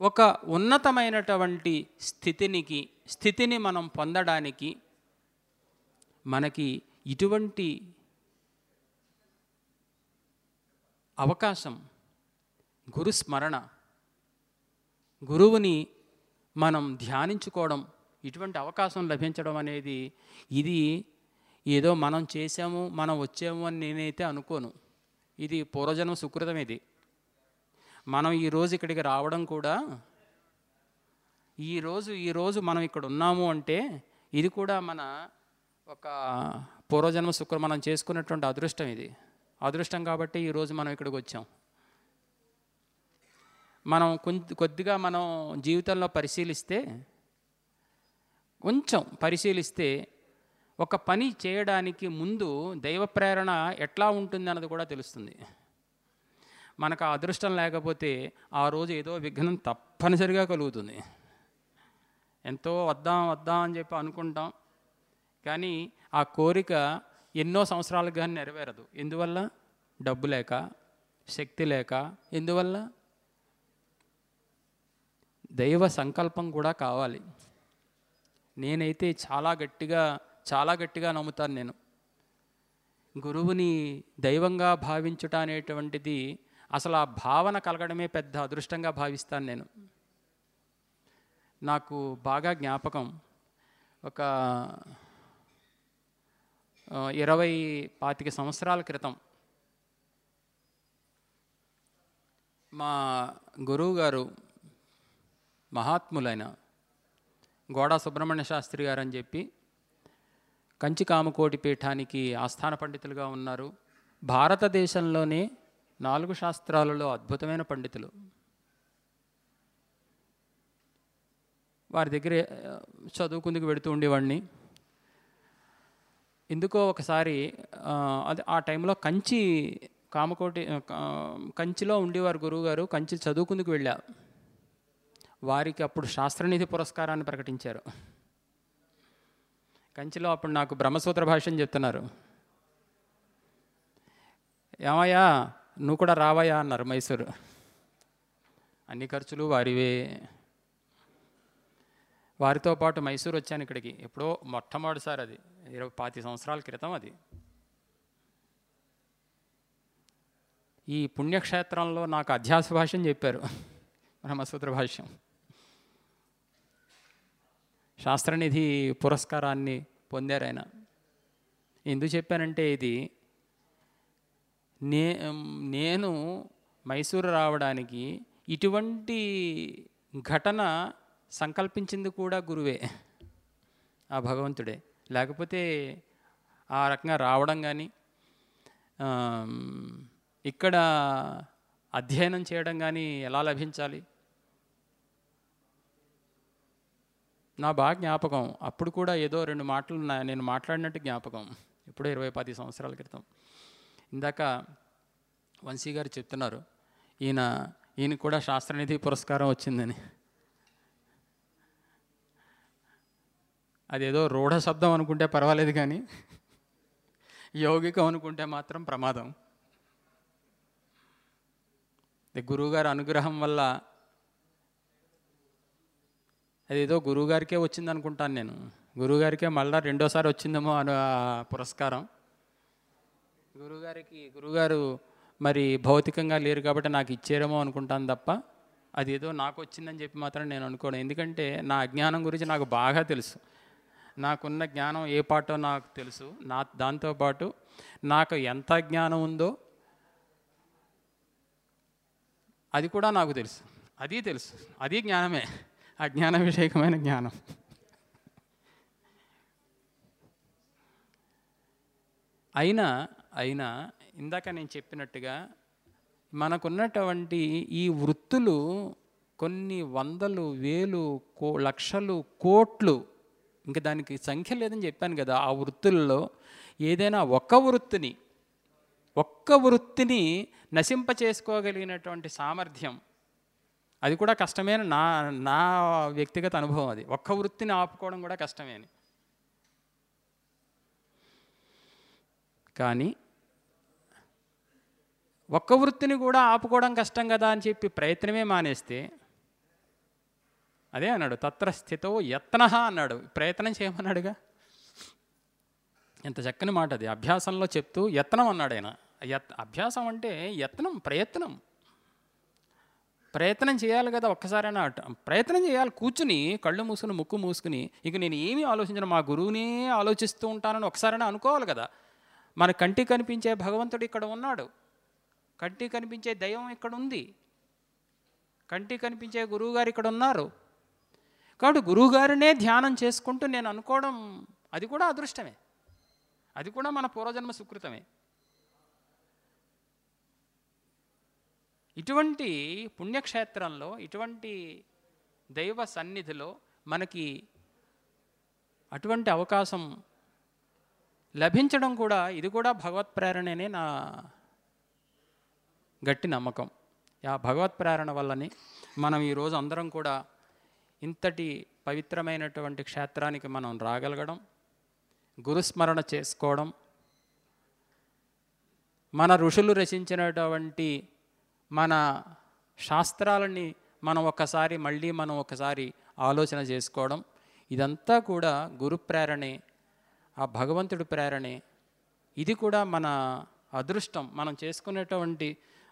ఒక ఉన్నతమైనటువంటి స్థితినికి స్థితిని మనం పొందడానికి మనకి ఇటువంటి అవకాశం గురుస్మరణ గురువుని మనం ధ్యానించుకోవడం ఇటువంటి అవకాశం లభించడం అనేది ఇది ఏదో మనం చేసాము మనం వచ్చాము అని నేనైతే అనుకోను. ఇది పూర్వజన్మ సుకృతం ఇది. మనం ఈరోజు ఇక్కడికి రావడం కూడా ఈరోజు ఈరోజు మనం ఇక్కడ ఉన్నాము అంటే ఇది కూడా మన ఒక పూర్వజన్మ శుక్ర మనం చేసుకున్నటువంటి అదృష్టం ఇది. అదృష్టం కాబట్టి ఈరోజు మనం ఇక్కడికి వచ్చాం. మనం కొంచెం కొద్దిగా మనం జీవితంలో పరిశీలిస్తే కొంచెం పరిశీలిస్తే ఒక పని చేయడానికి ముందు దైవ ప్రేరణ ఎట్లా ఉంటుంది అన్నది కూడా తెలుస్తుంది. మనకు ఆ అదృష్టం లేకపోతే ఆ రోజు ఏదో విఘ్నం తప్పనిసరిగా కలుగుతుంది. ఎంతో వద్దాం వద్దాం అని చెప్పి అనుకుంటాం. కానీ ఆ కోరిక ఎన్నో సంవత్సరాలకు కానీ నెరవేరదు. ఎందువల్ల? డబ్బు లేక శక్తి లేక ఎందువల్ల? దైవ సంకల్పం కూడా కావాలి. నేనైతే చాలా గట్టిగా చాలా గట్టిగా నమ్ముతాను నేను. గురువుని దైవంగా భావించుట అనేటువంటిది అసలు ఆ భావన కలగడమే పెద్ద అదృష్టంగా భావిస్తాను నేను. నాకు బాగా జ్ఞాపకం ఒక ఇరవై పాతిక సంవత్సరాల క్రితం మా గురువు గారు మహాత్ములైన గోడా సుబ్రహ్మణ్య శాస్త్రి గారు అని చెప్పి కంచి కామకోటి పీఠానికి ఆస్థాన పండితులుగా ఉన్నారు. భారతదేశంలోనే నాలుగు శాస్త్రాలలో అద్భుతమైన పండితులు. వారి దగ్గర చదువుకుందుకు వెడుతూ ఉండేవాడిని. ఎందుకో ఒకసారి అది ఆ టైంలో కంచి కామకోటి కంచిలో ఉండేవారు గురువుగారు కంచి చదువుకుందుకు వెళ్ళా. వారికి అప్పుడు శాస్త్రనిధి పురస్కారాన్ని ప్రకటించారు. కంచిలో అప్పుడు నాకు బ్రహ్మసూత్ర భాష్యం చెప్తున్నారు. ఏమయ్యా నువ్వు కూడా రావయ్యా అన్నారు మైసూరు. అన్ని ఖర్చులు వారివే. వారితో పాటు మైసూరు వచ్చాను ఇక్కడికి. ఎప్పుడో మొట్టమొదటిసారి అది. ఇరవై పాతి సంవత్సరాల క్రితం అది. ఈ పుణ్యక్షేత్రంలో నాకు అధ్యాస భాష్యం చెప్పారు. బ్రహ్మసూత్ర భాష్యం. శాస్త్రనిధి పురస్కారాన్ని పొందారు ఆయన. ఎందుకు చెప్పానంటే ఇది నే నేను మైసూరు రావడానికి ఇటువంటి ఘటన సంకల్పించింది కూడా గురువే ఆ భగవంతుడే. లేకపోతే ఆ రకంగా రావడం కానీ ఇక్కడ అధ్యయనం చేయడం కానీ ఎలా లభించాలి? నా బాగా జ్ఞాపకం. అప్పుడు కూడా ఏదో రెండు మాటలు నా- నేను మాట్లాడినట్టు జ్ఞాపకం. ఇప్పుడు ఇరవై పది సంవత్సరాల క్రితం. ఇందాక వంశీ గారు చెప్తున్నారు ఈయన ఈయన కూడా శాస్త్రనిధి పురస్కారం వచ్చిందని. అదేదో రూఢ శబ్దం అనుకుంటే పర్వాలేదు కానీ యౌగికం అనుకుంటే మాత్రం ప్రమాదం. గురువుగారి అనుగ్రహం వల్ల అదేదో గురువుగారికే వచ్చింది అనుకుంటాను నేను. గురువుగారికే మళ్ళీ రెండోసారి వచ్చిందేమో అను పురస్కారం. గురువుగారికి గురువుగారు మరి భౌతికంగా లేరు కాబట్టి నాకు ఇచ్చారేమో అనుకుంటాను తప్ప అది ఏదో నాకు వచ్చిందని చెప్పి మాత్రం నేను అనుకోను. ఎందుకంటే నా అజ్ఞానం గురించి నాకు బాగా తెలుసు. నాకున్న జ్ఞానం ఏ పాటో నాకు తెలుసు. నా దాంతోపాటు నాకు ఎంత జ్ఞానం ఉందో అది కూడా నాకు తెలుసు. అది తెలుసు. అది జ్ఞానమే. అజ్ఞాన విషయకమైన జ్ఞానం. అయినా అయినా ఇందాక నేను చెప్పినట్టుగా మనకున్నటువంటి ఈ వృత్తులు కొన్ని వందలు వేలు కో లక్షలు కోట్లు ఇంకా దానికి సంఖ్య లేదని చెప్పాను కదా ఆ వృత్తుల్లో ఏదైనా ఒక్క వృత్తిని ఒక్క వృత్తిని నశింప చేసుకోగలిగినటువంటి సామర్థ్యం అది కూడా కష్టమే నా నా వ్యక్తిగత అనుభవం అది. ఒక్క వృత్తిని ఆపుకోవడం కూడా కష్టమే అని. కానీ ఒక్క వృత్తిని కూడా ఆపుకోవడం కష్టం కదా అని చెప్పి ప్రయత్నమే మానేస్తే అదే అన్నాడు తత్ర స్థితో యత్న అన్నాడు. ప్రయత్నం చేయమన్నాడుగా? ఎంత చక్కని మాట అది. అభ్యాసంలో చెప్తూ యత్నం అన్నాడు ఆయన. యత్ అభ్యాసం అంటే యత్నం ప్రయత్నం. ప్రయత్నం చేయాలి కదా ఒక్కసారైనా ప్రయత్నం చేయాలి. కూర్చుని కళ్ళు మూసుకుని ముక్కు మూసుకుని ఇక నేను ఏమీ ఆలోచించను మా గురువునే ఆలోచిస్తూ ఉంటానని ఒకసారైనా అనుకోవాలి కదా. మన కంటి కనిపించే భగవంతుడు ఇక్కడ ఉన్నాడు. కంటి కనిపించే దైవం ఇక్కడ ఉంది. కంటి కనిపించే గురువుగారు ఇక్కడ ఉన్నారు. కాబట్టి గురువుగారినే ధ్యానం చేసుకుంటూ నేను అనుకోవడం అది కూడా అదృష్టమే. అది కూడా మన పూర్వజన్మ సుకృతమే. ఇటువంటి పుణ్యక్షేత్రంలో ఇటువంటి దైవ సన్నిధిలో మనకి అటువంటి అవకాశం లభించడం కూడా ఇది కూడా భగవత్ ప్రేరణనే నా గట్టి నమ్మకం. ఆ భగవత్ ప్రేరణ వల్లని మనం ఈరోజు అందరం కూడా ఇంతటి పవిత్రమైనటువంటి క్షేత్రానికి మనం రాగలగడం గురుస్మరణ చేసుకోవడం మన ఋషులు రచించినటువంటి మన శాస్త్రాలని మనం ఒకసారి మళ్ళీ మనం ఒకసారి ఆలోచన చేసుకోవడం ఇదంతా కూడా గురు ప్రేరణే ఆ భగవంతుడి ప్రేరణే. ఇది కూడా మన అదృష్టం. మనం చేసుకునేటువంటి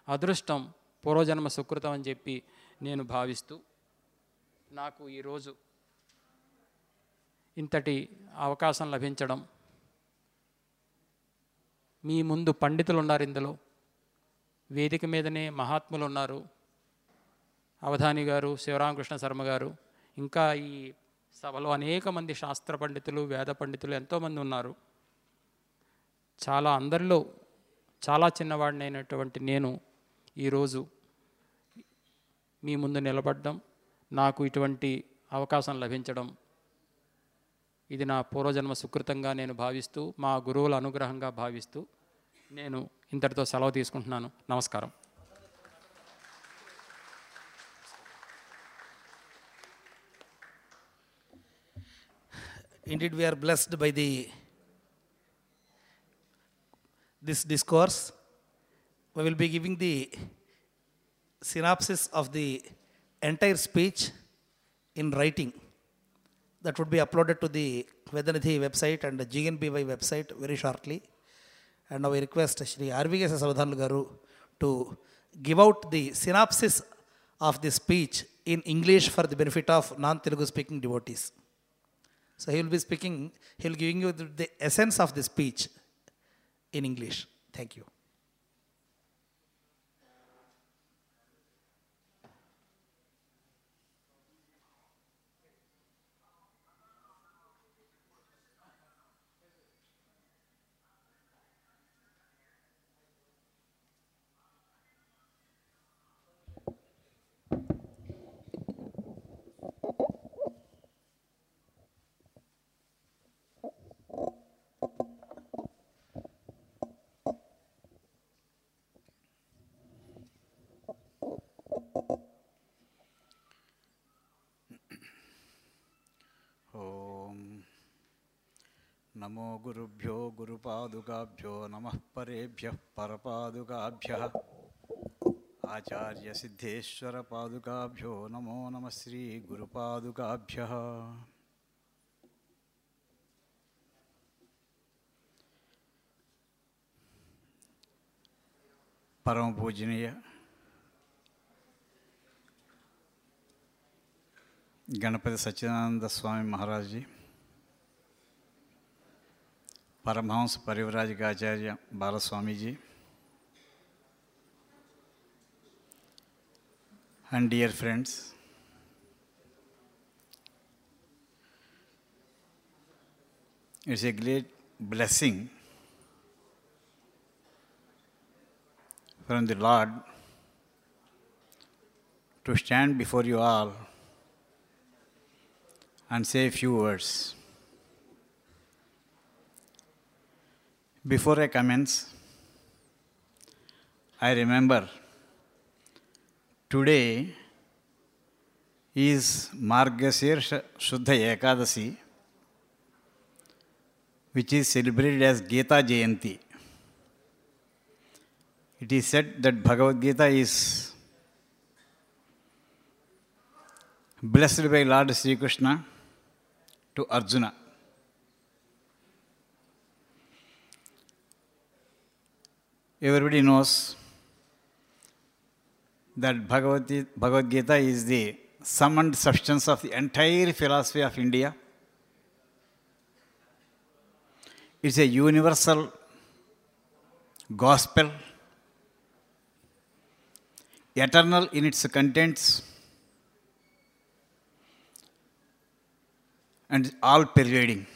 అదృష్టం పూర్వజన్మ సుకృతం అని చెప్పి నేను భావిస్తూ నాకు ఈరోజు ఇంతటి అవకాశం లభించడం మీ ముందు పండితులు ఉన్నారు ఇందులో వేదిక మీదనే మహాత్ములు ఉన్నారు అవధాని గారు శివరామకృష్ణ శర్మ గారు ఇంకా ఈ సభలో అనేక మంది శాస్త్ర పండితులు వేద పండితులు ఎంతోమంది ఉన్నారు. చాలా అందరిలో చాలా చిన్నవాడినైనటువంటి నేను ఈరోజు మీ ముందు నిలబడడం నాకు ఇటువంటి అవకాశం లభించడం ఇది నా పూర్వజన్మ సుకృతంగా నేను భావిస్తూ మా గురువుల అనుగ్రహంగా భావిస్తూ నేను ఇంతటితో సెలవు తీసుకుంటున్నాను. నమస్కారం. Indeed, we are blessed by the this discourse. We will be giving the synopsis of the entire speech in writing. That would be uploaded to the Vedanidhi website and the GNBY website very shortly. And now I request Shri RVS Savadhan Garu to give out the synopsis of the speech in English for the benefit of non-Telugu speaking devotees. So he will be speaking, he will giving you the, the essence of the speech in English. Thank you. नमो गुरुभ्यो गुरुपादुकाभ्यो नमः परेभ्यः परपादुकाभ्यः। आचार्यसिद्धेश्वरपादुकाभ्यो नमो नमः श्रीगुरुपादुकाभ्यः परमपूजनीय Ganpati Sachchidananda Swami Maharaj ji Paramhans Parivrajagacharya Balaswami ji, and dear friends, it's a great blessing from the Lord to stand before you all and say a few words. Before I commence, I remember today is Margasir Shuddha Ekadasi, which is celebrated as Gita Jayanti. It is said that Bhagavad Gita is blessed by Lord Sri Krishna to Arjuna. Everybody knows that Bhagavad Bhagavad Gita is the summoned substance of the entire philosophy of India. It's a universal gospel, eternal in its contents, and all pervading.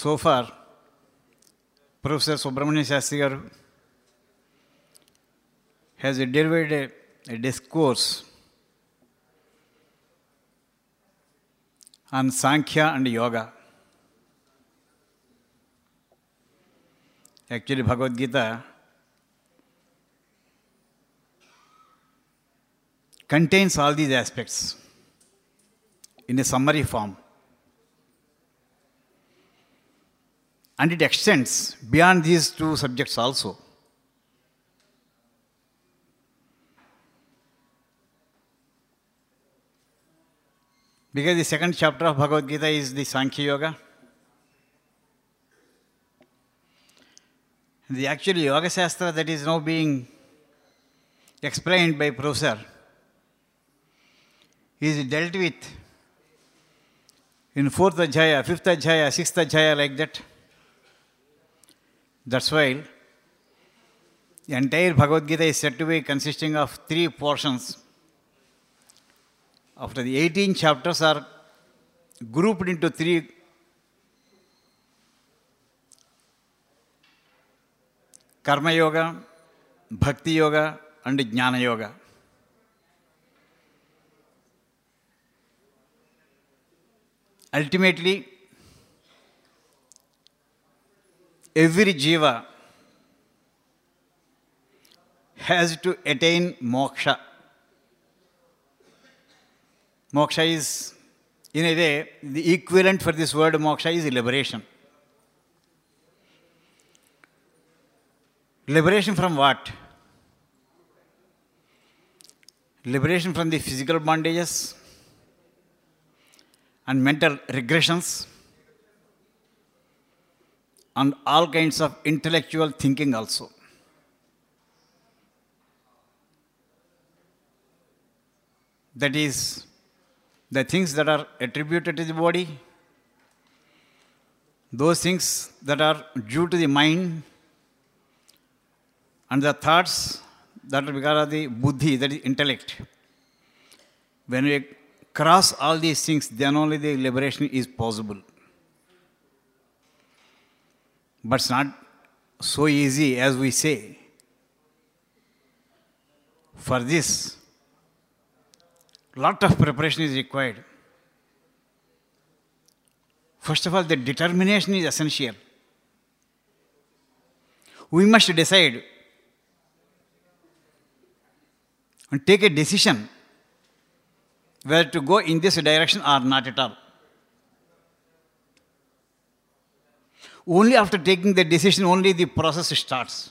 So far, Professor Subramanian Shastri has delivered a, a discourse on Sankhya and Yoga. Actually, Bhagavad Gita contains all these aspects in a summary form. And it extends beyond these two subjects also. Because the second chapter of Bhagavad Gita is the Sankhya Yoga. The actual Yoga Shastra that is now being explained by Professor is dealt with in fourth Adhyaya, fifth Adhyaya, sixth Adhyaya, like that. That's why the entire Bhagavad Gita is said to be consisting of three portions. After the 18 chapters are grouped into three Karma Yoga, Bhakti Yoga, and Jnana Yoga. Ultimately, every jiva has to attain moksha. Moksha is, in a way, the equivalent for this word moksha is liberation. Liberation from what? Liberation from the physical bondages and mental regressions and all kinds of intellectual thinking also. That is, the things that are attributed to the body, those things that are due to the mind, and the thoughts that are because of the buddhi, that is intellect. When we cross all these things, then only the liberation is possible. But it's not so easy as we say. For this, lot of preparation is required. First of all, the determination is essential. We must decide and take a decision whether to go in this direction or not at all. Only after taking the decision, only the process starts.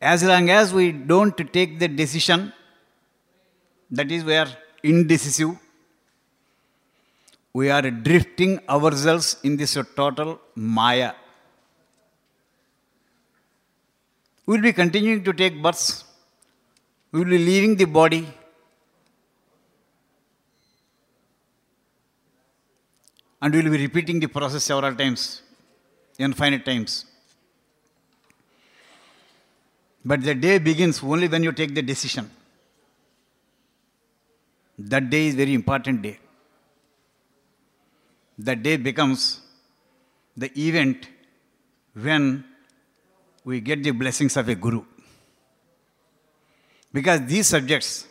As long as we don't take the decision, that is, we are indecisive, we are drifting ourselves in this total maya. We will be continuing to take births, we will be leaving the body. And we will be repeating the process several times, infinite times. But the day begins only when you take the decision. That day is very important day. That day becomes the event when we get the blessings of a guru. Because these subjects,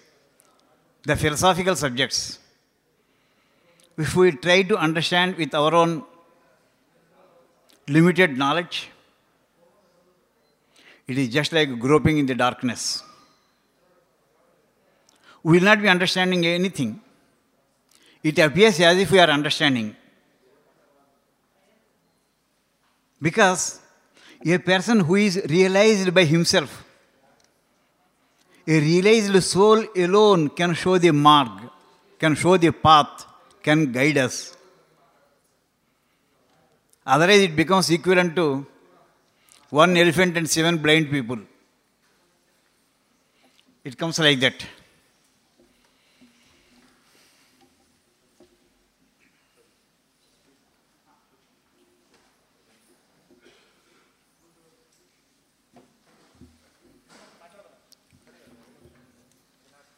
the philosophical subjects, if we try to understand with our own limited knowledge, it is just like groping in the darkness. We will not be understanding anything. It appears as if we are understanding. Because a person who is realized by himself, a realized soul alone can show the mark, can show the path, can guide us. Otherwise, it becomes equivalent to one elephant and seven blind people. It comes like that.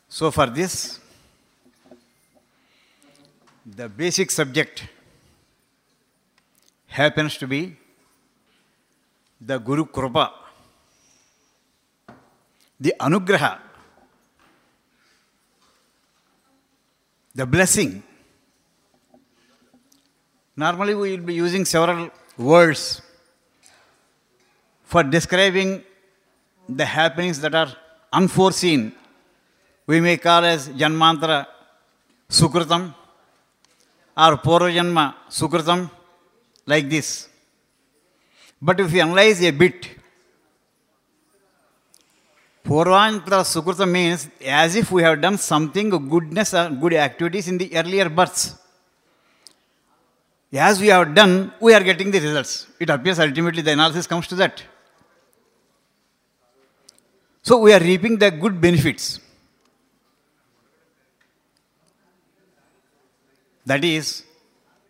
So, for this, the basic subject happens to be the Guru Krupa, the Anugraha, the blessing. Normally, we will be using several words for describing the happenings that are unforeseen. We may call as Janmantra Sukritam or Purvajanma Sukritam, like this. But if you analyze a bit, Purvantra Sukrita means as if we have done something goodness or good activities in the earlier births. as we have done, we are getting the results. It appears ultimately the analysis comes to that. So we are reaping the good benefits. That is,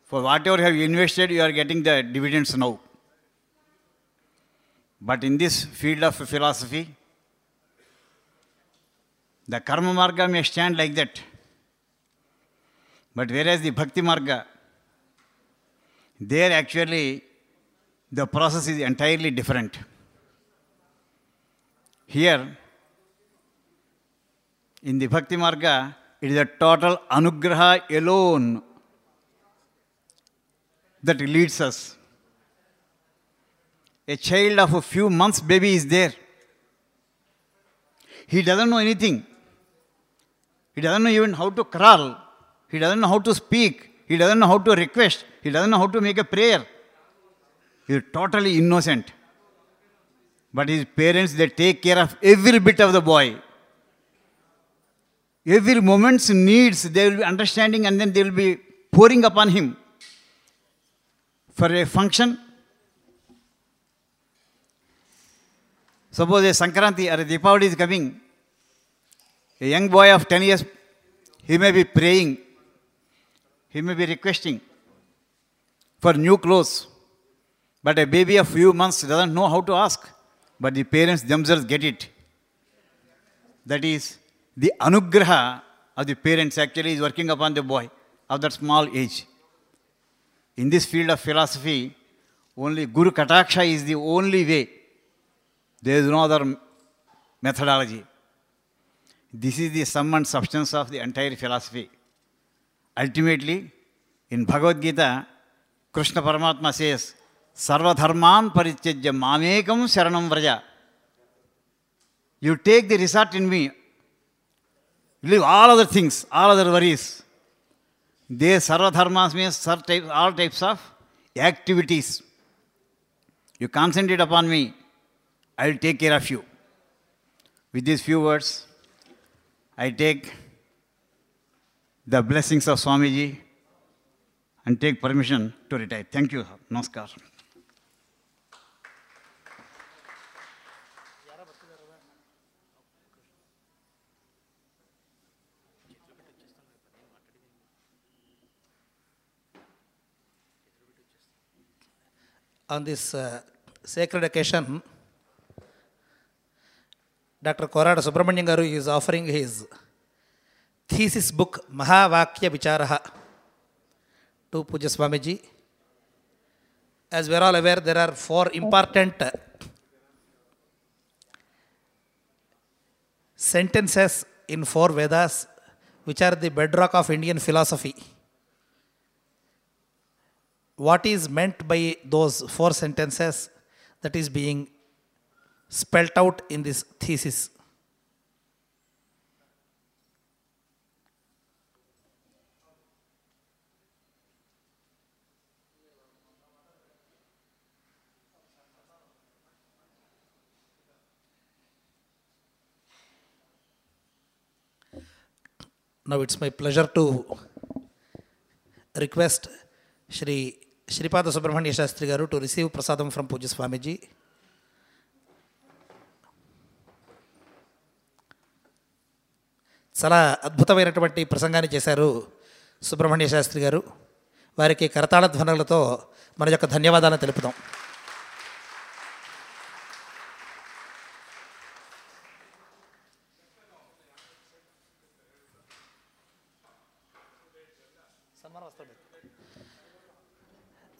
for whatever you have invested, you are getting the dividends now. But in this field of philosophy, the karma marga may stand like that. But whereas the bhakti marga, there actually the process is entirely different. Here, in the bhakti marga, it is a total anugraha alone that leads us. A child of a few months baby is there. He doesn't know anything. He doesn't know even how to crawl. He doesn't know how to speak. He doesn't know how to request. He doesn't know how to make a prayer. He is totally innocent. But his parents, they take care of every bit of the boy. Every moment's needs, they will be understanding and then they will be pouring upon him. For a function, suppose a Sankranti or a Deepavali is coming, a young boy of 10 years, he may be praying, he may be requesting for new clothes. But a baby of few months doesn't know how to ask. But the parents themselves get it. That is, the anugraha of the parents actually is working upon the boy of that small age. In this field of philosophy, only Guru Kataksha is the only way. There is no other methodology. This is the sum and substance of the entire philosophy. Ultimately, in Bhagavad Gita, Krishna Paramatma says, Sarvadharman parityajya mamekam sharanam vraja. You take the resort in me. Leave all other things, all other worries. There, sarvadharmas means all types of activities. You concentrate upon me, I will take care of you. With these few words, I take the blessings of Swamiji and take permission to retire. Thank you. Namaskar. On this uh, sacred occasion, Dr. Korada Subramanian Garu is offering his thesis book Mahavakya Vicharaha to Puja Swamiji. As we are all aware, there are four important sentences in four Vedas which are the bedrock of Indian philosophy. What is meant by those four sentences that is being spelt out in this thesis? Now it's my pleasure to request Shri Sripada Subrahmanya Sastri గారు to receive prasadam from Puja Swamiji చాలా అద్భుతమైనటువంటి ప్రసంగాన్ని చేశారు సుబ్రహ్మణ్య శాస్త్రి గారు వారికి కరతాళ ధ్వనులతో మన యొక్క ధన్యవాదాలను తెలుపుదాం.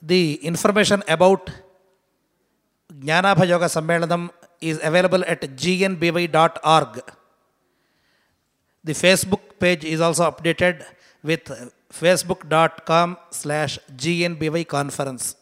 The information about Jnanabha Yoga Sammelanam is available at gnby.org. The Facebook page is also updated with facebook.com slash gnby conference.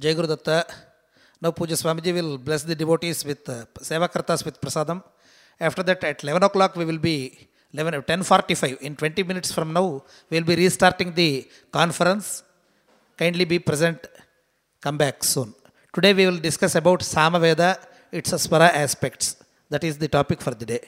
Jai Datta. Now Puja Swamiji will bless the devotees with uh, Sevakartas with Prasadam. After that, at 11 o'clock, we will be 11, 10.45. In 20 minutes from now, we will be restarting the conference. Kindly be present. Come back soon. Today, we will discuss about Samaveda, its Swara aspects. That is the topic for the day.